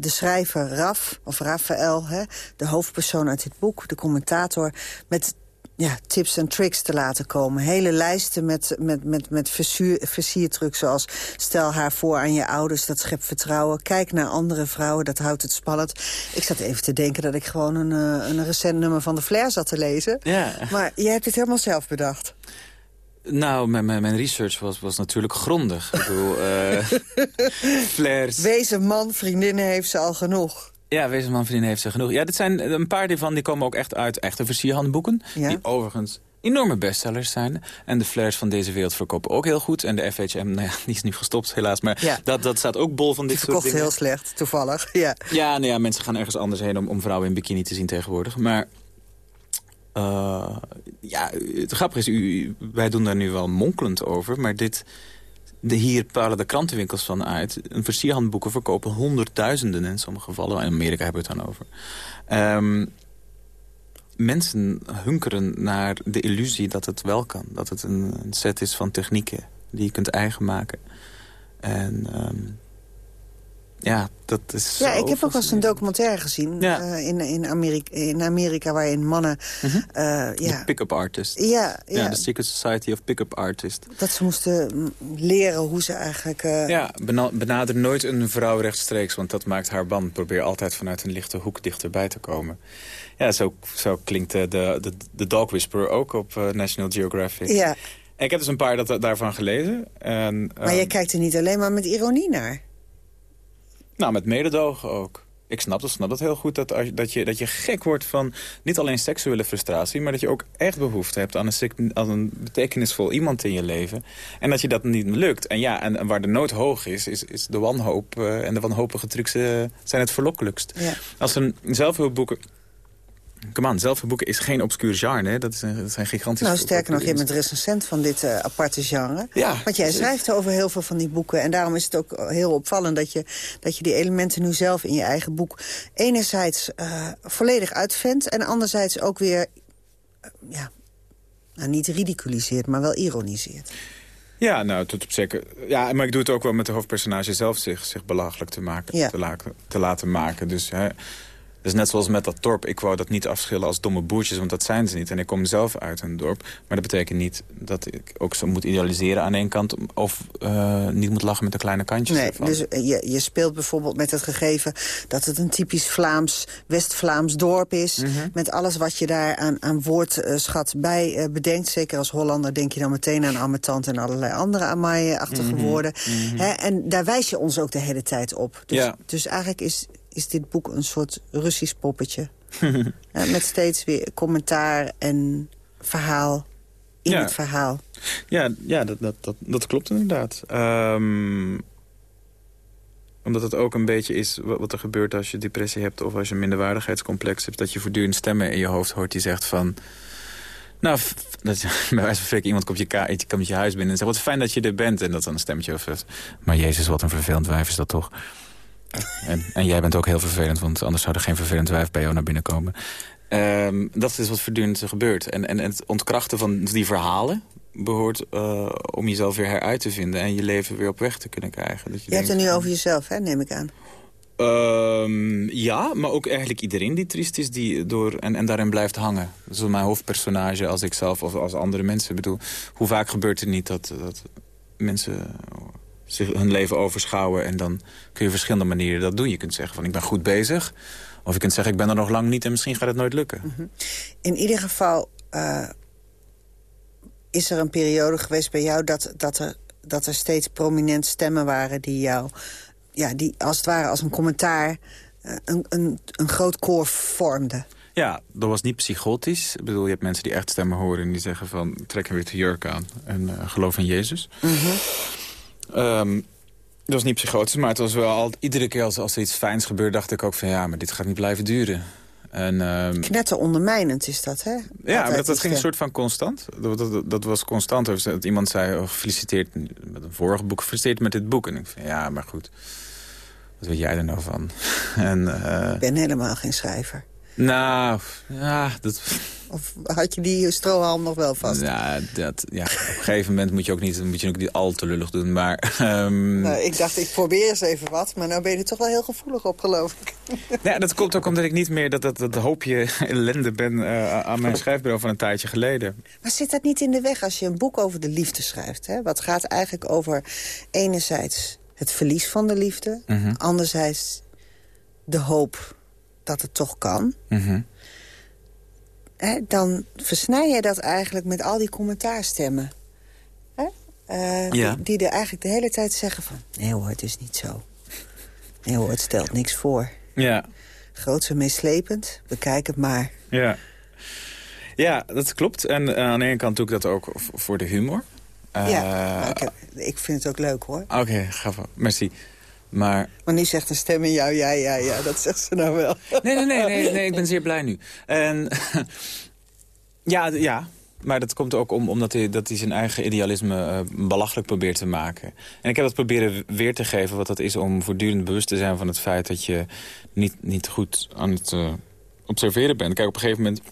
H: de schrijver Raf, of Raphaël, hè, de hoofdpersoon uit dit boek, de commentator... met ja, tips en tricks te laten komen. Hele lijsten met, met, met, met versiertrucs zoals... stel haar voor aan je ouders, dat schept vertrouwen. Kijk naar andere vrouwen, dat houdt het spannend. Ik zat even te denken dat ik gewoon een, uh, een recent nummer van de Flair zat te lezen. Ja. Maar jij hebt het helemaal zelf bedacht.
I: Nou, mijn, mijn, research was, was natuurlijk grondig. ik bedoel, uh, Flairs...
H: Wees man, vriendinnen heeft ze al genoeg.
I: Ja, Wezenman Vrienden heeft ze genoeg. Ja, dit zijn een paar daarvan die komen ook echt uit echte versierhandboeken. Die overigens enorme bestsellers zijn. En de flares van deze wereld verkopen ook heel goed. En de FHM, nou ja, die is nu gestopt helaas. Maar dat, dat staat ook bol van dit soort dingen.
H: heel slecht, toevallig. Ja,
I: ja, nou ja, mensen gaan ergens anders heen om, om vrouwen in bikini te zien tegenwoordig. Maar uh, ja, het grappige is, u, wij doen daar nu wel monkelend over. Maar dit, de, hier palen de krantenwinkels van uit. Een versierhandboeken verkopen honderdduizenden in sommige gevallen. In Amerika hebben we het dan over. Um, mensen hunkeren naar de illusie dat het wel kan. Dat het een, set is van technieken die je kunt eigen maken. En um, ja, dat is
H: Ja, ik heb ook wel eens een documentaire gezien uh, in, in, Amerika, in Amerika... waarin mannen... Mm -hmm. uh,
I: ja. pick-up artist.
H: Ja, ja.
I: ja, de Secret Society of Pick-up Artists.
H: Dat ze moesten leren hoe ze eigenlijk... Uh...
I: Ja, benader nooit een vrouw rechtstreeks, want dat maakt haar band. Probeer altijd vanuit een lichte hoek dichterbij te komen. Ja, zo, zo klinkt de, de, de Dog Whisperer ook op National Geographic.
H: Ja.
I: En ik heb dus een paar dat, daarvan gelezen. En,
H: maar jij kijkt er niet alleen maar met ironie naar.
I: Nou, met mededogen ook. Ik snap dat, snap dat heel goed, dat, dat, je, dat je gek wordt van niet alleen seksuele frustratie... maar dat je ook echt behoefte hebt aan een, aan een betekenisvol iemand in je leven. En dat je dat niet lukt. En ja, en, waar de nood hoog is, is, is de wanhoop uh, en de wanhopige trucs uh, zijn het verlokkelijkst. Ja. Als een zelfhulpboeken Kom aan, zelfboeken is geen obscuur genre. Hè? Dat, is, dat zijn gigantische...
H: Nou, sterker nog, je bent recensent van dit uh, aparte genre. Ja, Want jij schrijft over heel veel van die boeken. En daarom is het ook heel opvallend dat je, dat je die elementen nu zelf in je eigen boek... enerzijds uh, volledig uitvindt en anderzijds ook weer... Uh, ja, nou, niet ridiculiseert, maar wel ironiseert.
I: Ja, nou, tot op zeker. Ja, maar ik doe het ook wel met de hoofdpersonage zelf zich, zich belachelijk te maken, ja. te, te, laten maken. Dus hè, Dus net zoals met dat dorp, ik wou dat niet afschillen als domme boertjes, want dat zijn ze niet. En ik kom zelf uit een dorp, maar dat betekent niet dat ik ook zo moet idealiseren aan één kant... of uh, niet moet lachen met de kleine kantjes
H: Nee,
I: ervan.
H: dus je, je speelt bijvoorbeeld met het gegeven dat het een typisch Vlaams, West-Vlaams dorp is...
I: Mhm.
H: met alles wat je daar aan, aan woordschat bij uh, bedenkt. Zeker als Hollander denk je dan meteen aan ambetant en allerlei andere amai-achtige
I: Mhm.
H: woorden.
I: Mhm.
H: En daar wijs je ons ook de hele tijd op. Dus,
I: Ja.
H: dus eigenlijk is, is dit boek een soort Russisch poppetje. Met steeds weer commentaar en verhaal in
I: Ja.
H: het verhaal.
I: Ja, ja dat, dat, dat, dat klopt inderdaad. Ehm, omdat het ook een beetje is wa- wat er gebeurt als je depressie hebt... of als je een minderwaardigheidscomplex hebt... dat je voortdurend stemmen in je hoofd hoort die zegt van... Nou, dat, bij wijze van spreken, iemand komt je, ka je komt je huis binnen en zegt... wat fijn dat je er bent. En dat dan een stemmetje over Maar jezus, wat een vervelend wijf is dat toch. En, en jij bent ook heel vervelend, want anders zou er geen vervelend wijf bij jou naar binnen komen. Ehm, dat is wat voortdurend gebeurt. En, en, en het ontkrachten van die verhalen behoort eh, om jezelf weer heruit te vinden... en je leven weer op weg te kunnen krijgen. Dat je
H: Je hebt het nu over jezelf, hè, neem ik aan.
I: Ehm, ja, maar ook eigenlijk iedereen die triest is die door, en, en daarin blijft hangen. Zo mijn hoofdpersonage als ik zelf of als andere mensen. Ik bedoel, hoe vaak gebeurt het niet dat, dat mensen zich hun leven overschouwen... en dan kun je verschillende manieren dat doen. Je kunt zeggen van ik ben goed bezig... of je kunt zeggen ik ben er nog lang niet en misschien gaat het nooit lukken.
H: In ieder geval eh, is er een periode geweest bij jou... Dat, dat, er, dat er steeds prominent stemmen waren die jou... Ja, die als het ware als een commentaar eh, een, een, een groot koor vormden.
I: Ja, dat was niet psychotisch. Ik bedoel, je hebt mensen die echt stemmen horen... en die zeggen van trek hem weer de jurk aan en eh, geloof in Jezus. Ehm, dat was niet psychotisch, maar het was wel al, iedere keer als, als er iets fijns gebeurde... dacht ik ook van ja, maar dit gaat niet blijven duren. En, ehm,
H: Knetter ondermijnend is dat, hè?
I: ja,
H: Altijd
I: maar dat, ging een soort van constant. Dat, dat, dat was constant. Dat iemand zei, oh, gefeliciteerd met een vorige boek, gefeliciteerd met dit boek. En ik van ja, maar goed, wat weet jij er nou van? en, eh,
H: Ik ben helemaal geen schrijver.
I: Nou, ja, dat...
H: Of had je die strohalm nog wel vast?
I: Ja, dat, ja, op een gegeven moment moet je ook niet, moet je ook niet al te lullig doen. Maar ehm,
H: Nou, ik dacht, ik probeer eens even wat. Maar nou ben je er toch wel heel gevoelig op, geloof ik.
I: ja, dat komt ook omdat ik niet meer dat, dat, dat hoopje ellende ben eh, aan mijn schrijfbureau van een tijdje geleden.
H: Maar zit dat niet in de weg als je een boek over de liefde schrijft? Hè? Wat gaat eigenlijk over enerzijds het verlies van de liefde...
I: Mhm.
H: anderzijds de hoop dat het toch kan...
I: Mhm.
H: Hè? dan versnij je dat eigenlijk met al die commentaarstemmen. Hè? Eh,
I: Ja.
H: die, die er eigenlijk de hele tijd zeggen van... nee hoor, het is niet zo. Nee hoor, het stelt niks voor.
I: Ja,
H: Groots en meeslepend, bekijk het maar.
I: ja. Ja, dat klopt. En eh, aan de ene kant doe ik dat ook voor de humor. Eh,
H: ja, maar ik, heb- ik vind het ook leuk hoor.
I: Oké, grappig. Merci. Maar
H: Maar nu zegt een stem in jou, ja, ja, ja, dat zegt ze nou wel.
I: Nee, nee, nee, nee, nee ik ben zeer blij nu. En ja, ja, maar dat komt ook om, omdat hij, dat hij zijn eigen idealisme eh, belachelijk probeert te maken. En ik heb dat proberen weer te geven wat dat is om voortdurend bewust te zijn van het feit dat je niet, niet goed aan het eh, observeren bent. Kijk, op een gegeven moment,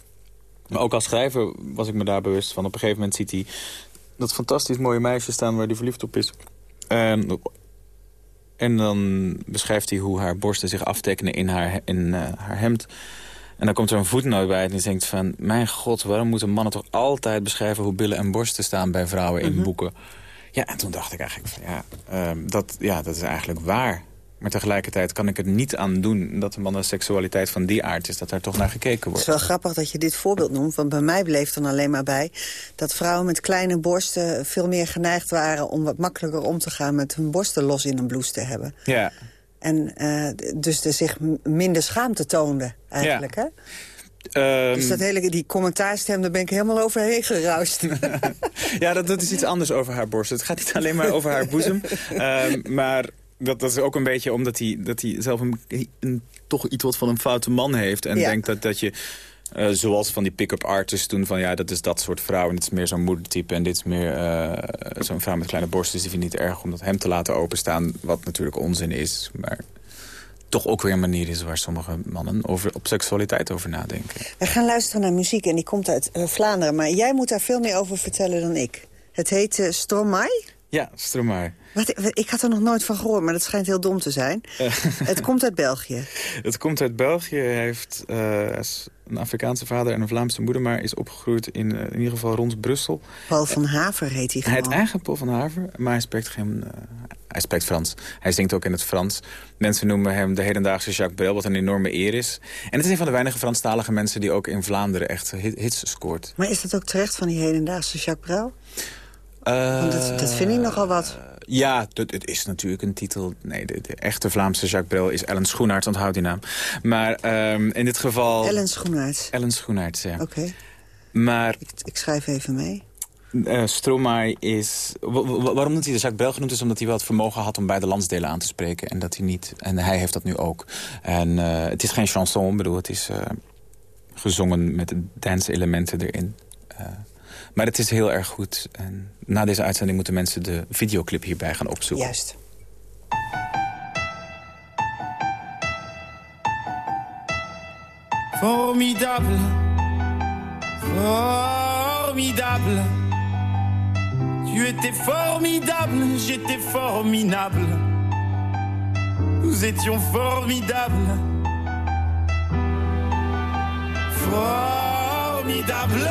I: maar ook als schrijver was ik me daar bewust van. Op een gegeven moment ziet hij dat fantastisch mooie meisje staan waar hij verliefd op is. En en dan beschrijft hij hoe haar borsten zich aftekenen in haar, in, eh, haar hemd. En dan komt er een voetnoot bij en die denkt van... mijn god, waarom moeten mannen toch altijd beschrijven... hoe billen en borsten staan bij vrouwen in boeken? Ja, en toen dacht ik eigenlijk van ja, ehm, dat, ja, dat is eigenlijk waar. Maar tegelijkertijd kan ik er niet aan doen... dat de mannen seksualiteit van die aard is, dat daar toch naar gekeken
H: Het is
I: wordt.
H: wel grappig dat je dit voorbeeld noemt, want bij mij bleef dan alleen maar bij... dat vrouwen met kleine borsten veel meer geneigd waren... om wat makkelijker om te gaan met hun borsten los in een blouse te hebben.
I: Ja,
H: En eh, dus er zich minder schaamte toonden, eigenlijk, hè?
I: Ehm,
H: Dus dat hele, die commentaarstem, daar ben ik helemaal overheen geruist.
I: Ja, dat, dat is iets anders over haar borst. Het gaat niet alleen maar over haar boezem. Ehm, maar dat, dat is ook een beetje omdat hij, dat hij zelf een, een- toch iets wat van een foute man heeft. En
H: Ja.
I: denkt dat, dat je, eh, zoals van die pick-up artists doen... van ja, dat is dat soort vrouw en dit is meer zo'n moedertype... en dit is meer eh, zo'n vrouw met kleine borsten. Dus die vindt het niet erg om dat hem te laten openstaan. Wat natuurlijk onzin is, maar toch ook weer een manier is... waar sommige mannen over, op seksualiteit over nadenken.
H: We gaan luisteren naar muziek en die komt uit eh, Vlaanderen. Maar jij moet daar veel meer over vertellen dan ik. Het heet Stromae.
I: Ja, Stromae.
H: Wat, ik had er nog nooit van gehoord, maar dat schijnt heel dom te zijn. het komt uit België.
I: Het komt uit België. Hij heeft uh, een Afrikaanse vader en een Vlaamse moeder... maar is opgegroeid in, in ieder geval rond Brussel.
H: Paul van Haver heet hij gewoon.
I: Hij heet eigen Paul van Haver, maar hij spreekt geen... hij spreekt Frans. Hij zingt ook in het Frans. Mensen noemen hem de hedendaagse Jacques Brel, wat een enorme eer is. En het is een van de weinige Franstalige mensen... die ook in Vlaanderen echt hits scoort.
H: Maar is dat ook terecht van die hedendaagse Jacques Brel? Want dat, dat vind ik nogal wat.
I: Uh, ja, het is natuurlijk een titel. Nee, de, echte Vlaamse Jacques Brel is Ellen Schoenaerts, onthoud die naam. Maar um, in dit geval...
H: Ellen Schoenaerts?
I: Ellen Schoenaerts, ja.
H: Oké. Okay.
I: Maar...
H: Ik, ik, schrijf even mee.
I: Uh, Stromae is... waarom noemt hij de Jacques Brel genoemd is omdat hij wel het vermogen had om beide landsdelen aan te spreken. En dat hij niet... En hij heeft dat nu ook. En uh, het is geen chanson, bedoel, het is uh, gezongen met dance-elementen erin. Maar het is heel erg goed. En na deze uitzending moeten mensen de videoclip hierbij gaan opzoeken.
H: Juist.
J: Formidable, formidable. Tu étais formidable, j'étais formidable. Nous étions formidables. Formidable.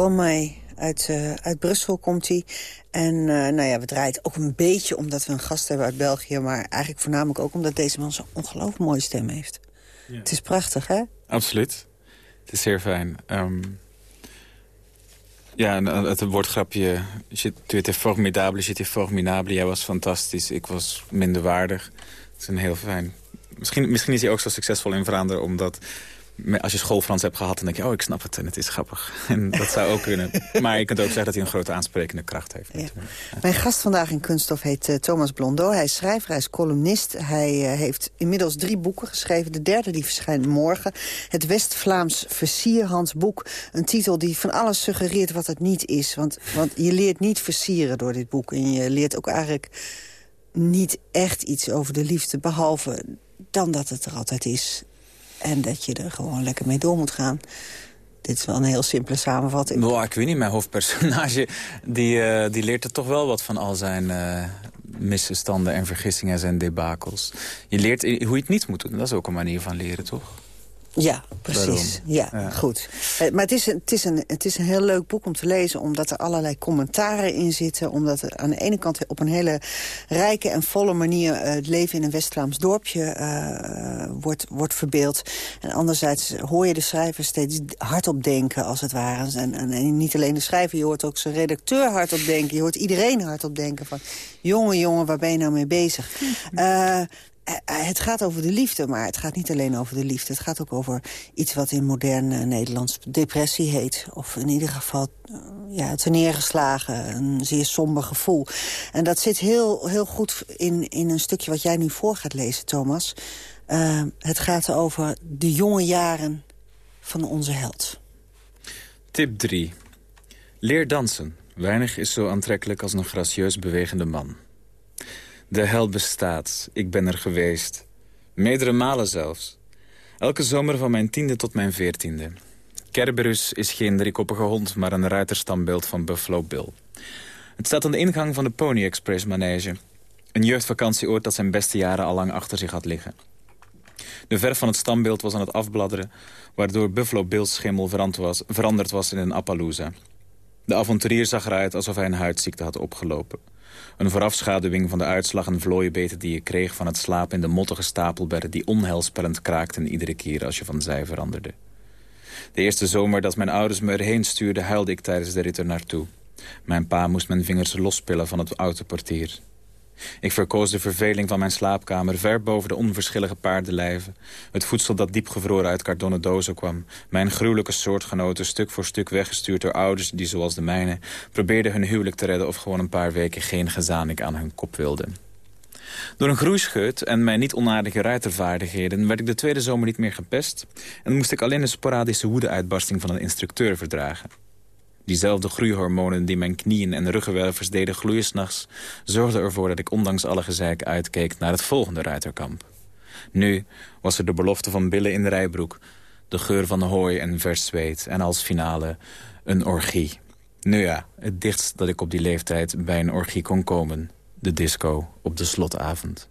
H: Stromae. Uit, uh, uit Brussel komt hij. En uh, nou ja, we draaien het ook een beetje omdat we een gast hebben uit België... maar eigenlijk voornamelijk ook omdat deze man zo'n ongelooflijk mooie stem heeft. Ja. Het is prachtig, hè?
I: Absoluut. Het is zeer fijn. Um, ja, het woordgrapje... Tu étais formidable, j'étais formidable. Jij was fantastisch, ik was minder waardig. Het is een heel fijn... Misschien, misschien is hij ook zo succesvol in Vlaanderen omdat als je schoolfrans hebt gehad, dan denk je, oh, ik snap het en het is grappig. En dat zou ook kunnen. Maar je kunt ook zeggen dat hij een grote aansprekende kracht heeft.
H: Mijn gast vandaag in Kunststof heet eh, Thomas Blondeau. Hij is schrijver, hij is columnist. Hij eh, heeft inmiddels drie boeken geschreven. De derde die verschijnt morgen. Het West-Vlaams versierhandsboek. Een titel die van alles suggereert wat het niet is. Want, want je leert niet versieren door dit boek. En je leert ook eigenlijk niet echt iets over de liefde. Behalve dan dat het er altijd is. En dat je er gewoon lekker mee door moet gaan. Dit is wel een heel simpele samenvatting.
I: Boah, ik weet niet, mijn hoofdpersonage die, eh, die leert er toch wel wat van al zijn eh, misverstanden en vergissingen en zijn debakels. Je leert hoe je het niet moet doen. Dat is ook een manier van leren, toch?
H: Ja, precies. Ja,
I: Ja.
H: goed. Eh, Maar het is, een, het, is een, het is een heel leuk boek om te lezen... omdat er allerlei commentaren in zitten. Omdat er aan de ene kant op een hele rijke en volle manier... eh, het leven in een West-Vlaams dorpje eh, wordt, wordt verbeeld. En anderzijds hoor je de schrijver steeds hardop denken, als het ware. En, en, en niet alleen de schrijver, je hoort ook zijn redacteur hardop denken. Je hoort iedereen hardop denken van... jongen, jongen, waar ben je nou mee bezig? Eh, het gaat over de liefde, maar het gaat niet alleen over de liefde. Het gaat ook over iets wat in modern eh, Nederlands depressie heet. Of in ieder geval eh, ja, neergeslagen, een zeer somber gevoel. En dat zit heel, heel goed in, in een stukje wat jij nu voor gaat lezen, Thomas. Eh, het gaat over de jonge jaren van onze held.
I: Tip 3. Leer dansen. Weinig is zo aantrekkelijk als een gracieus bewegende man. De held bestaat. Ik ben er geweest. Meerdere malen zelfs. Elke zomer van mijn tiende tot mijn veertiende. Kerberus is geen driekoppige hond, maar een ruiterstambeeld van Buffalo Bill. Het staat aan de ingang van de Pony Express manege. Een jeugdvakantieoord dat zijn beste jaren al lang achter zich had liggen. De verf van het stambeeld was aan het afbladderen... waardoor Buffalo Bill's schimmel was, veranderd was in een Appaloosa. De avonturier zag eruit alsof hij een huidziekte had opgelopen. Een voorafschaduwing van de uitslag en vlooienbeten die je kreeg... van het slapen in de mottige stapelbedden... die onheilspellend kraakten iedere keer als je van zij veranderde. De eerste zomer dat mijn ouders me erheen stuurden... huilde ik tijdens de rit er naartoe. Mijn pa moest mijn vingers lospillen van het autoportier. Ik verkoos de verveling van mijn slaapkamer ver boven de onverschillige paardenlijven. Het voedsel dat diepgevroren uit kartonnen dozen kwam. Mijn gruwelijke soortgenoten stuk voor stuk weggestuurd door ouders die, zoals de mijne, probeerden hun huwelijk te redden of gewoon een paar weken geen gezanik aan hun kop wilden. Door een groeischeut en mijn niet onaardige ruitervaardigheden werd ik de tweede zomer niet meer gepest en moest ik alleen de sporadische woedeuitbarsting van een instructeur verdragen. Diezelfde groeihormonen die mijn knieën en ruggenwervers deden gloeien s'nachts... zorgden ervoor dat ik ondanks alle gezeik uitkeek naar het volgende ruiterkamp. Nu was er de belofte van billen in de rijbroek... de geur van hooi en vers zweet en als finale een orgie. Nu ja, het dichtst dat ik op die leeftijd bij een orgie kon komen. De disco op de slotavond.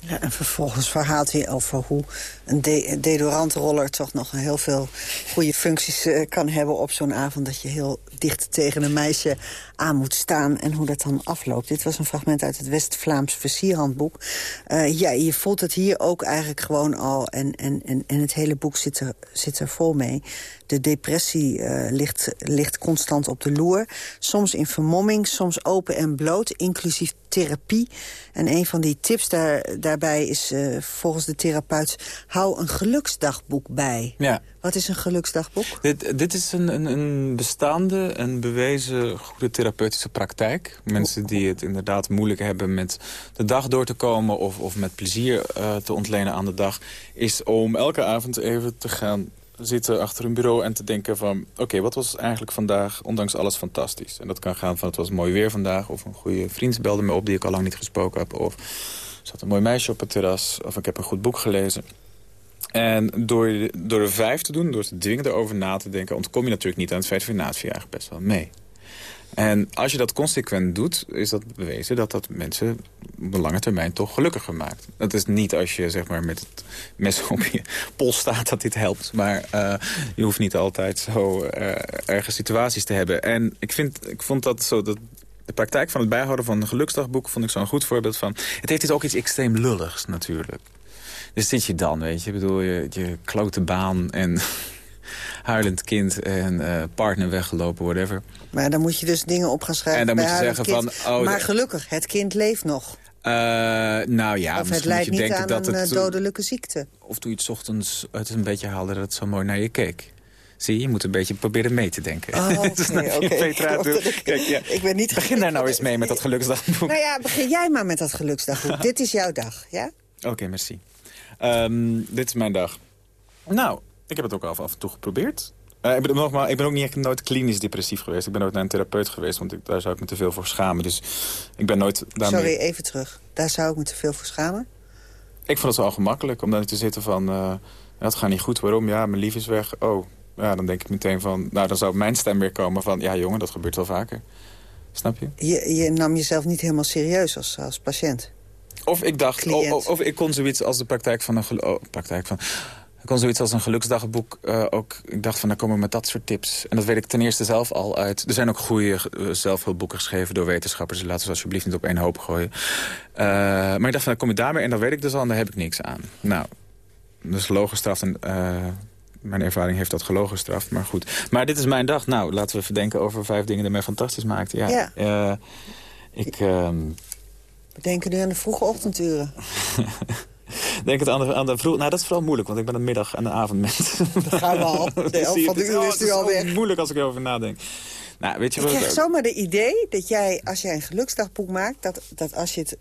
H: Ja, en vervolgens verhaalt hij over hoe een de deodorantroller toch nog heel veel goede functies eh, kan hebben op zo'n avond. Dat je heel dicht tegen een meisje aan moet staan en hoe dat dan afloopt. Dit was een fragment uit het West-Vlaams versierhandboek. Eh, ja, je voelt het hier ook eigenlijk gewoon al. En, en, en, en het hele boek zit er, zit er vol mee. De depressie eh, ligt, ligt constant op de loer. Soms in vermomming, soms open en bloot, inclusief therapie. En een van die tips daar, daarbij is volgens de therapeut... hou een geluksdagboek bij.
I: Ja.
H: Wat is een geluksdagboek?
I: Dit, dit is een, een, een bestaande en bewezen goede therapeutische praktijk. Mensen die het inderdaad moeilijk hebben met de dag door te komen... of, of met plezier uh, te ontlenen aan de dag... is om elke avond even te gaan zitten achter een bureau en te denken van... oké, okay, wat was eigenlijk vandaag, ondanks alles, fantastisch? En dat kan gaan van het was mooi weer vandaag... of een goede vriend belde me op die ik al lang niet gesproken heb... of er zat een mooi meisje op het terras... of ik heb een goed boek gelezen. En door, door er vijf te doen, door te dwingen erover na te denken... ontkom je natuurlijk niet aan het feit van... nou, het viel eigenlijk best wel mee. En als je dat consequent doet, is dat bewezen dat dat mensen op de lange termijn toch gelukkiger maakt. Dat is niet als je zeg maar, met het mes op je pols staat dat dit helpt. Maar uh, je hoeft niet altijd zo uh, erge situaties te hebben. En ik, vind, ik vond dat zo... Dat de praktijk van het bijhouden van een geluksdagboek vond ik zo'n goed voorbeeld van. Het heeft dus ook iets extreem lulligs natuurlijk. Dus zit je dan, weet je. Ik bedoel, je, je klote baan en huilend kind en uh, partner weggelopen, whatever.
H: Maar dan moet je dus dingen op gaan schrijven
I: En dan moet je zeggen
H: kind.
I: van... Oh,
H: maar gelukkig, het kind leeft nog.
I: Uh, nou ja,
H: of het leidt niet aan
I: dat
H: een
I: het,
H: dodelijke ziekte.
I: Of toen je het ochtends het een beetje haalde dat het zo mooi naar je keek. Zie je, je moet een beetje proberen mee te denken.
H: Oh, okay, okay.
I: Kijk, ja.
H: ik ben niet
I: begin daar nou eens mee met dat geluksdagboek.
H: Nou ja, begin jij maar met dat geluksdagboek. dit is jouw dag, ja?
I: Oké, merci. Um, dit is mijn dag. Nou, ik heb het ook af, af en toe geprobeerd. Uh, ik, ben nogmaals, ik ben ook niet echt nooit klinisch depressief geweest. Ik ben nooit naar een therapeut geweest, want ik, daar zou ik me te veel voor schamen. Dus ik ben nooit daarmee...
H: Sorry, even terug. Daar zou ik me te veel voor schamen?
I: Ik vond het wel gemakkelijk om daar te zitten van... Uh, het gaat niet goed, waarom? Ja, mijn lief is weg. Oh, ja, dan denk ik meteen van... Nou, dan zou mijn stem weer komen van... Ja, jongen, dat gebeurt wel vaker. Snap je?
H: Je, je nam jezelf niet helemaal serieus als, als patiënt?
I: Of ik dacht, of, of, ik kon zoiets als de praktijk van een... Oh, praktijk van ik kon zoiets als een geluksdagboek uh, ook... Ik dacht van, daar komen met dat soort tips. En dat weet ik ten eerste zelf al uit. Er zijn ook goede uh, zelfhulpboeken geschreven door wetenschappers. Laten we alsjeblieft niet op één hoop gooien. Uh, maar ik dacht van, dan kom ik daarmee en dan weet ik dus al... en daar heb ik niks aan. Nou, dus logenstraf en... mijn ervaring heeft dat gelogenstraf, maar goed. Maar dit is mijn dag. Nou, laten we verdenken over vijf dingen die mij fantastisch maakten. Ja,
H: ja.
I: ik...
H: We denken nu aan de vroege ochtenduren.
I: Denk het aan de, aan de vroeg. Nou, dat is vooral moeilijk, want ik ben een middag- en een avondmens.
H: Dat gaan we al. De van de uur is nu
I: is moeilijk als ik erover nadenk. Nou, weet je
H: ik
I: wat
H: krijg zomaar de idee dat jij, als jij een geluksdagboek maakt... Dat, dat, als je het,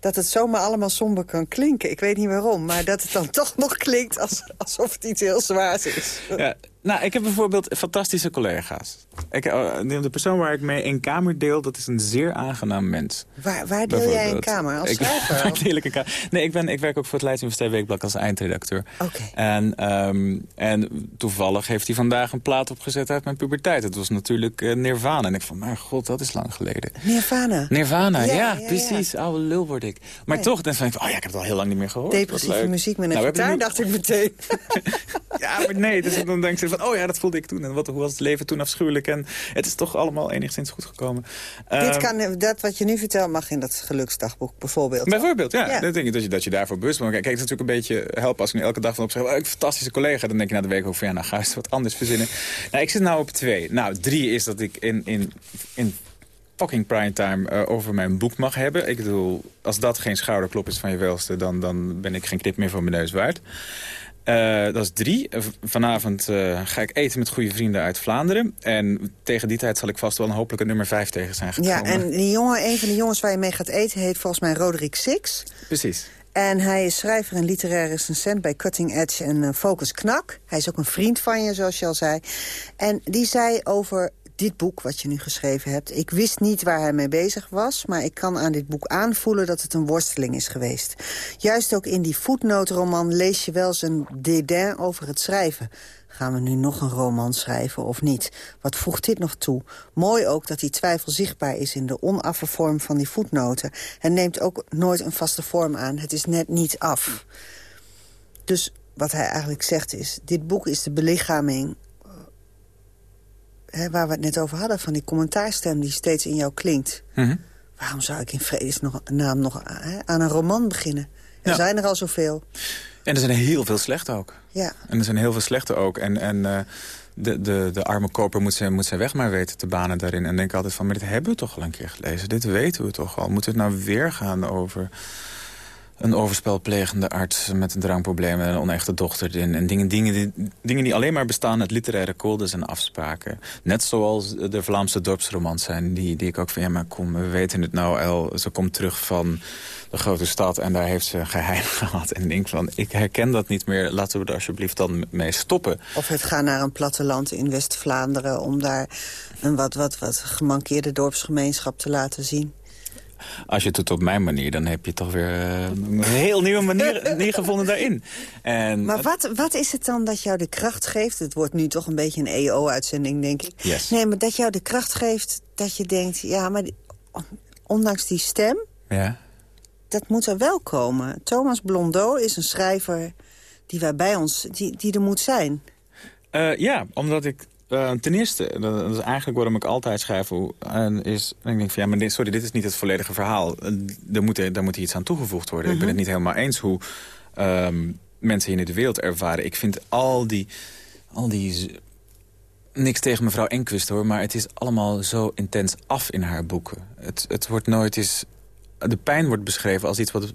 H: dat het zomaar allemaal somber kan klinken. Ik weet niet waarom, maar dat het dan toch nog klinkt... Als, alsof het iets heel zwaars is.
I: Ja, nou, ik heb bijvoorbeeld fantastische collega's. Ik, de persoon waar ik mee een kamer deel, dat is een zeer aangenaam mens.
H: Waar, waar deel jij een kamer? Als schrijver?
I: Ik, deel ik een kamer? Nee, ik, ben, ik werk ook voor het Leids Universiteit Weekblad als eindredacteur.
H: Oké.
I: En, um, en toevallig heeft hij vandaag een plaat opgezet uit mijn puberteit. Het was natuurlijk uh, Nirvana. En ik van, mijn god, dat is lang geleden.
H: Nirvana?
I: Nirvana, ja, ja, ja precies. Ja. Oude lul word ik. Maar nee. toch, dan denk ik, oh ja, ik heb het al heel lang niet meer gehoord.
H: Depressieve muziek met een nou, gitaar, dacht ik meteen.
I: ja, maar nee, dus dan denk van, oh ja, dat voelde ik toen. En wat, hoe was het leven toen afschuwelijk. En het is toch allemaal enigszins goed gekomen.
H: Dit uh, kan, dat wat je nu vertelt mag in dat geluksdagboek bijvoorbeeld.
I: Bijvoorbeeld, ja. ja. Dan denk ik dat je, dat je daarvoor bewust bent. Kijk, het is natuurlijk een beetje helpen als ik nu elke dag van op zeg... Oh, ik een fantastische collega. Dan denk je na de week ook van, ja, nou ga eens wat anders verzinnen. nou, ik zit nou op twee. Nou, drie is dat ik in... in, in fucking primetime uh, over mijn boek mag hebben. Ik bedoel, als dat geen schouderklop is van je welste... dan, dan ben ik geen knip meer voor mijn neus waard. Uh, dat is drie. Vanavond uh, ga ik eten met goede vrienden uit Vlaanderen. En tegen die tijd zal ik vast wel een hopelijke nummer vijf tegen zijn gekomen.
H: Ja, en die jongen, een van de jongens waar je mee gaat eten... heet volgens mij Roderick Six.
I: Precies.
H: En hij is schrijver en literair recensent bij Cutting Edge en uh, Focus Knak. Hij is ook een vriend van je, zoals je al zei. En die zei over dit boek wat je nu geschreven hebt. Ik wist niet waar hij mee bezig was, maar ik kan aan dit boek aanvoelen dat het een worsteling is geweest. Juist ook in die voetnotenroman lees je wel zijn dédain over het schrijven. Gaan we nu nog een roman schrijven of niet? Wat voegt dit nog toe? Mooi ook dat die twijfel zichtbaar is in de onaffe vorm van die voetnoten. En neemt ook nooit een vaste vorm aan. Het is net niet af. Dus wat hij eigenlijk zegt is... dit boek is de belichaming Hè, waar we het net over hadden, van die commentaarstem die steeds in jou klinkt.
I: Mm -hmm.
H: Waarom zou ik in vredesnaam nog hè, aan een roman beginnen? Er ja. zijn er al zoveel.
I: En er zijn heel veel slechte ook.
H: Ja.
I: En er zijn heel veel slechte ook. En, en uh, de, de, de arme koper moet zijn, moet zijn weg maar weten te banen daarin. En denk altijd van, maar dit hebben we toch al een keer gelezen. Dit weten we toch al. Moeten we het nou weer gaan over een overspelplegende arts met een drankprobleem en een onechte dochter. En, en dingen, dingen, die, dingen die alleen maar bestaan uit literaire codes en afspraken. Net zoals de Vlaamse dorpsromans zijn, die, die ik ook van... ja, maar kom, we weten het nou, El. Ze komt terug van de grote stad en daar heeft ze een geheim gehad. En denk van, ik herken dat niet meer. Laten we er alsjeblieft dan mee stoppen.
H: Of het gaan naar een platteland in West-Vlaanderen... om daar een wat, wat, wat gemankeerde dorpsgemeenschap te laten zien
I: als je het doet op mijn manier, dan heb je toch weer uh, een heel nieuwe manier, manier gevonden daarin. En,
H: maar wat, wat is het dan dat jou de kracht geeft? Het wordt nu toch een beetje een EO-uitzending, denk ik.
I: Yes.
H: Nee, maar dat jou de kracht geeft dat je denkt... ja, maar die, ondanks die stem,
I: ja.
H: dat moet er wel komen. Thomas Blondeau is een schrijver die wij bij ons, die, die er moet zijn.
I: Uh, ja, omdat ik uh, ten eerste, dat is eigenlijk waarom ik altijd schrijf... En is, en ik denk van ja, maar dit, sorry, dit is niet het volledige verhaal. Er moet, er, moet iets aan toegevoegd worden. Ik ben het niet helemaal eens hoe um, mensen hier in de wereld ervaren. Ik vind al die... Al die niks tegen mevrouw Enquist hoor, maar het is allemaal zo intens af in haar boeken. Het, het wordt nooit eens de pijn wordt beschreven als iets wat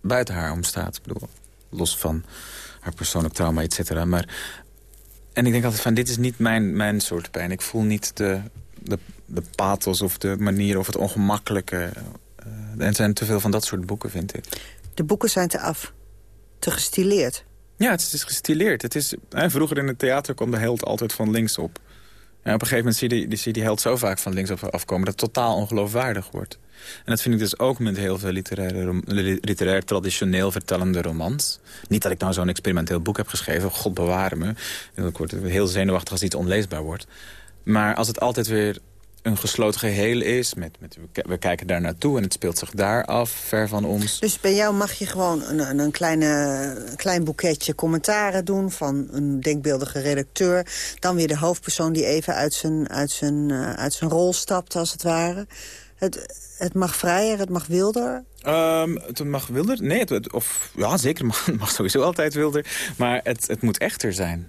I: buiten haar omstaat. Ik bedoel, los van haar persoonlijk trauma, et cetera. Maar, en ik denk altijd van, dit is niet mijn, mijn soort pijn. Ik voel niet de, de, de pathos of de manier of het ongemakkelijke. Uh, er zijn te veel van dat soort boeken, vind ik.
H: De boeken zijn te af. Te gestileerd.
I: Ja, het is gestileerd. Het is, hè, vroeger in het theater kwam de held altijd van links op. Op een gegeven moment zie je die, zie die held zo vaak van links afkomen... dat het totaal ongeloofwaardig wordt. En dat vind ik dus ook met heel veel literaire, literair traditioneel vertellende romans. Niet dat ik nou zo'n experimenteel boek heb geschreven, god beware me. Ik word heel zenuwachtig als iets onleesbaar wordt. Maar als het altijd weer een gesloten geheel is. Met, met, we kijken daar naartoe en het speelt zich daar af, ver van ons.
H: Dus bij jou mag je gewoon een, een kleine, klein boeketje commentaren doen... van een denkbeeldige redacteur. Dan weer de hoofdpersoon die even uit zijn, uit zijn, uh, uit zijn rol stapt, als het ware. Het, het mag vrijer, het mag wilder?
I: Um, het mag wilder? Nee, het, of, ja, zeker, het mag, mag sowieso altijd wilder. Maar het, het moet echter zijn.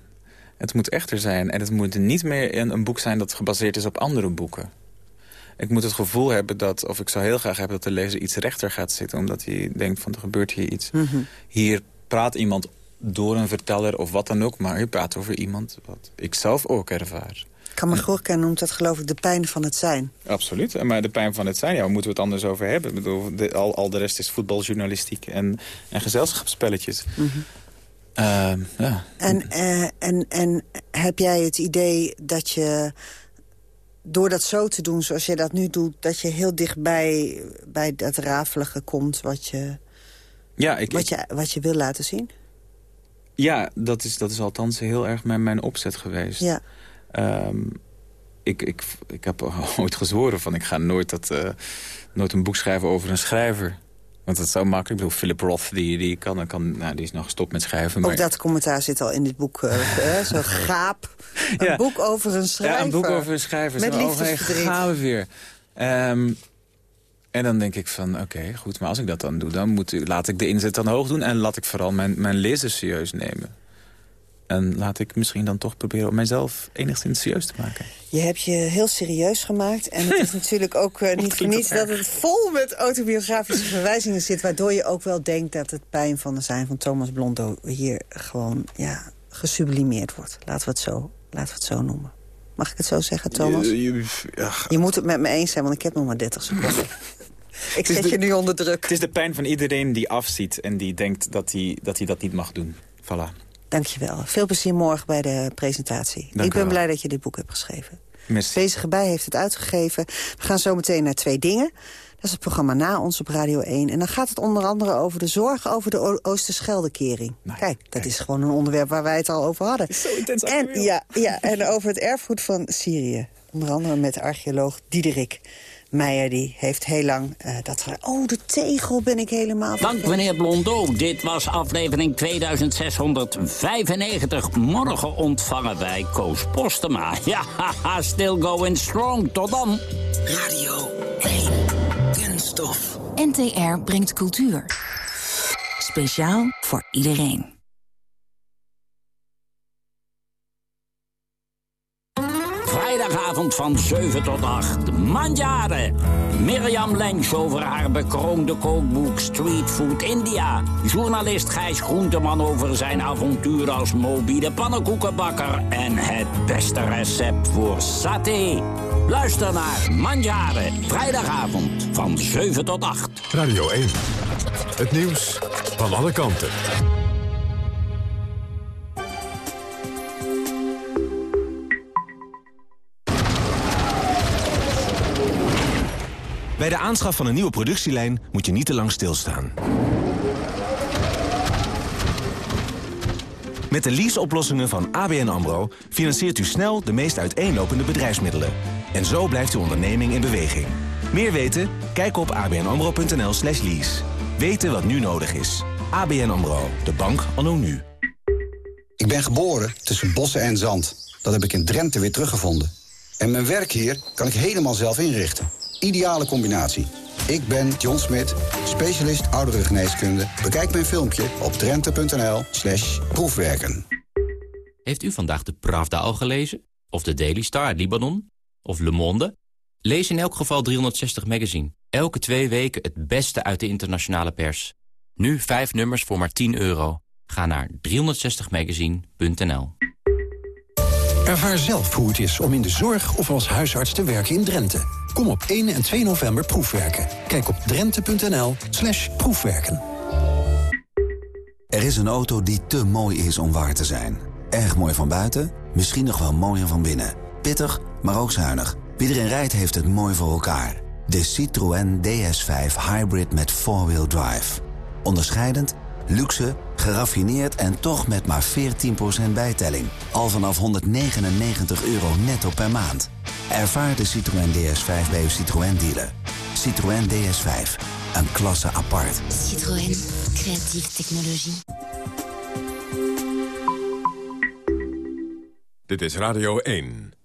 I: Het moet echter zijn. En het moet niet meer een, een boek zijn dat gebaseerd is op andere boeken. Ik moet het gevoel hebben dat, of ik zou heel graag hebben... dat de lezer iets rechter gaat zitten. Omdat hij denkt van, er gebeurt hier iets. Mhm. Hier praat iemand door een verteller of wat dan ook. Maar je praat over iemand wat ik zelf ook ervaar.
H: Kamagorka noemt dat geloof ik de pijn van het zijn.
I: Absoluut, maar de pijn van het zijn, ja, waar moeten we het anders over hebben? Ik bedoel, de, al, al de rest is voetbaljournalistiek en, en gezelschapsspelletjes. Mm ja.
H: En, uh, en, en heb jij het idee dat je door dat zo te doen zoals je dat nu doet... dat je heel dichtbij bij dat rafelige komt wat je,
I: ja, ik,
H: wat je, wat je wil laten zien?
I: Ja, dat is, dat is althans heel erg mijn, mijn opzet geweest. Ja. Um, ik, ik, ik heb ooit gezworen van ik ga nooit, dat, uh, nooit een boek schrijven over een schrijver. Want dat is zo makkelijk. Ik bedoel, Philip Roth die, die, kan, kan, nou, die is nog gestopt met schrijven.
H: Maar... Ook dat commentaar zit al in dit boek. Uh, zo gaap. Een ja. boek over een schrijver.
I: Ja, een boek over een schrijver.
H: Met liefdesverdriet.
I: Gaan we weer. Um, en dan denk ik van, oké, goed, maar als ik dat dan doe... dan moet, laat ik de inzet dan hoog doen... en laat ik vooral mijn, mijn lezers serieus nemen. En laat ik misschien dan toch proberen om mijzelf enigszins serieus te maken.
H: Je hebt je heel serieus gemaakt. En het is natuurlijk ook uh, niet voor niets dat het vol met autobiografische verwijzingen zit... waardoor je ook wel denkt dat het pijn van de zijn van Thomas Blondo... hier gewoon ja, gesublimeerd wordt. Laten we, het zo, laten we het zo noemen. Mag ik het zo zeggen, Thomas? Je, je, ja. je moet het met me eens zijn, want ik heb nog maar 30 seconden. ik zet je nu onder druk.
I: Het is de pijn van iedereen die afziet en die denkt dat hij dat, hij dat niet mag doen. Voilà.
H: Dankjewel. Veel plezier morgen bij de presentatie. ik ben blij dat je dit boek hebt geschreven. Deze gebij heeft het uitgegeven. We gaan zo meteen naar twee dingen. Dat is het programma na ons op Radio 1. En dan gaat het onder andere over de zorg over de Oosterscheldekering. Nou, kijk, dat is gewoon een onderwerp waar wij het al over hadden.
I: Zo intens
H: en, ja, ja, en over het erfgoed van Syrië. Onder andere met archeoloog Diederik. Meijer die heeft heel lang uh, dat... Oh, de tegel ben ik helemaal...
G: Dank meneer Blondeau. Dit was aflevering 2695. Morgen ontvangen wij Koos Postema. Ja, haha, still going strong. Tot dan.
K: Radio 1. Kunststof.
L: NTR brengt cultuur. Speciaal voor iedereen.
G: Vrijdagavond van 7 tot 8. Mandjaren. Mirjam Lensch over haar bekroonde kookboek Street Food India. Journalist Gijs Groenteman over zijn avontuur als mobiele pannenkoekenbakker. En het beste recept voor saté. Luister naar Mandjaren. Vrijdagavond van 7 tot 8.
F: Radio 1. Het nieuws van alle kanten.
M: Bij de aanschaf van een nieuwe productielijn moet je niet te lang stilstaan. Met de leaseoplossingen van ABN AMRO financiert u snel de meest uiteenlopende bedrijfsmiddelen. En zo blijft uw onderneming in beweging. Meer weten? Kijk op abnamro.nl slash lease. Weten wat nu nodig is. ABN AMRO, de bank anno nu.
N: Ik ben geboren tussen bossen en zand. Dat heb ik in Drenthe weer teruggevonden. En mijn werk hier kan ik helemaal zelf inrichten. Ideale combinatie. Ik ben John Smit, specialist ouderengeneeskunde. Bekijk mijn filmpje op drenthe.nl slash proefwerken.
O: Heeft u vandaag de Pravda al gelezen? Of de Daily Star uit Libanon? Of Le Monde? Lees in elk geval 360 Magazine. Elke twee weken het beste uit de internationale pers. Nu vijf nummers voor maar 10 euro. Ga naar 360magazine.nl
P: Ervaar zelf hoe het is om in de zorg of als huisarts te werken in Drenthe. Kom op 1 en 2 november proefwerken. Kijk op drenthe.nl slash proefwerken.
Q: Er is een auto die te mooi is om waar te zijn. Erg mooi van buiten, misschien nog wel mooier van binnen. Pittig, maar ook zuinig. Wie erin rijdt heeft het mooi voor elkaar. De Citroën DS5 Hybrid met 4-wheel drive. Onderscheidend, luxe, geraffineerd en toch met maar 14% bijtelling. Al vanaf 199 euro netto per maand. Ervaar de Citroën DS5 bij uw Citroën dealer. Citroën DS5, een klasse apart.
R: Citroën, creatieve technologie.
F: Dit is Radio 1.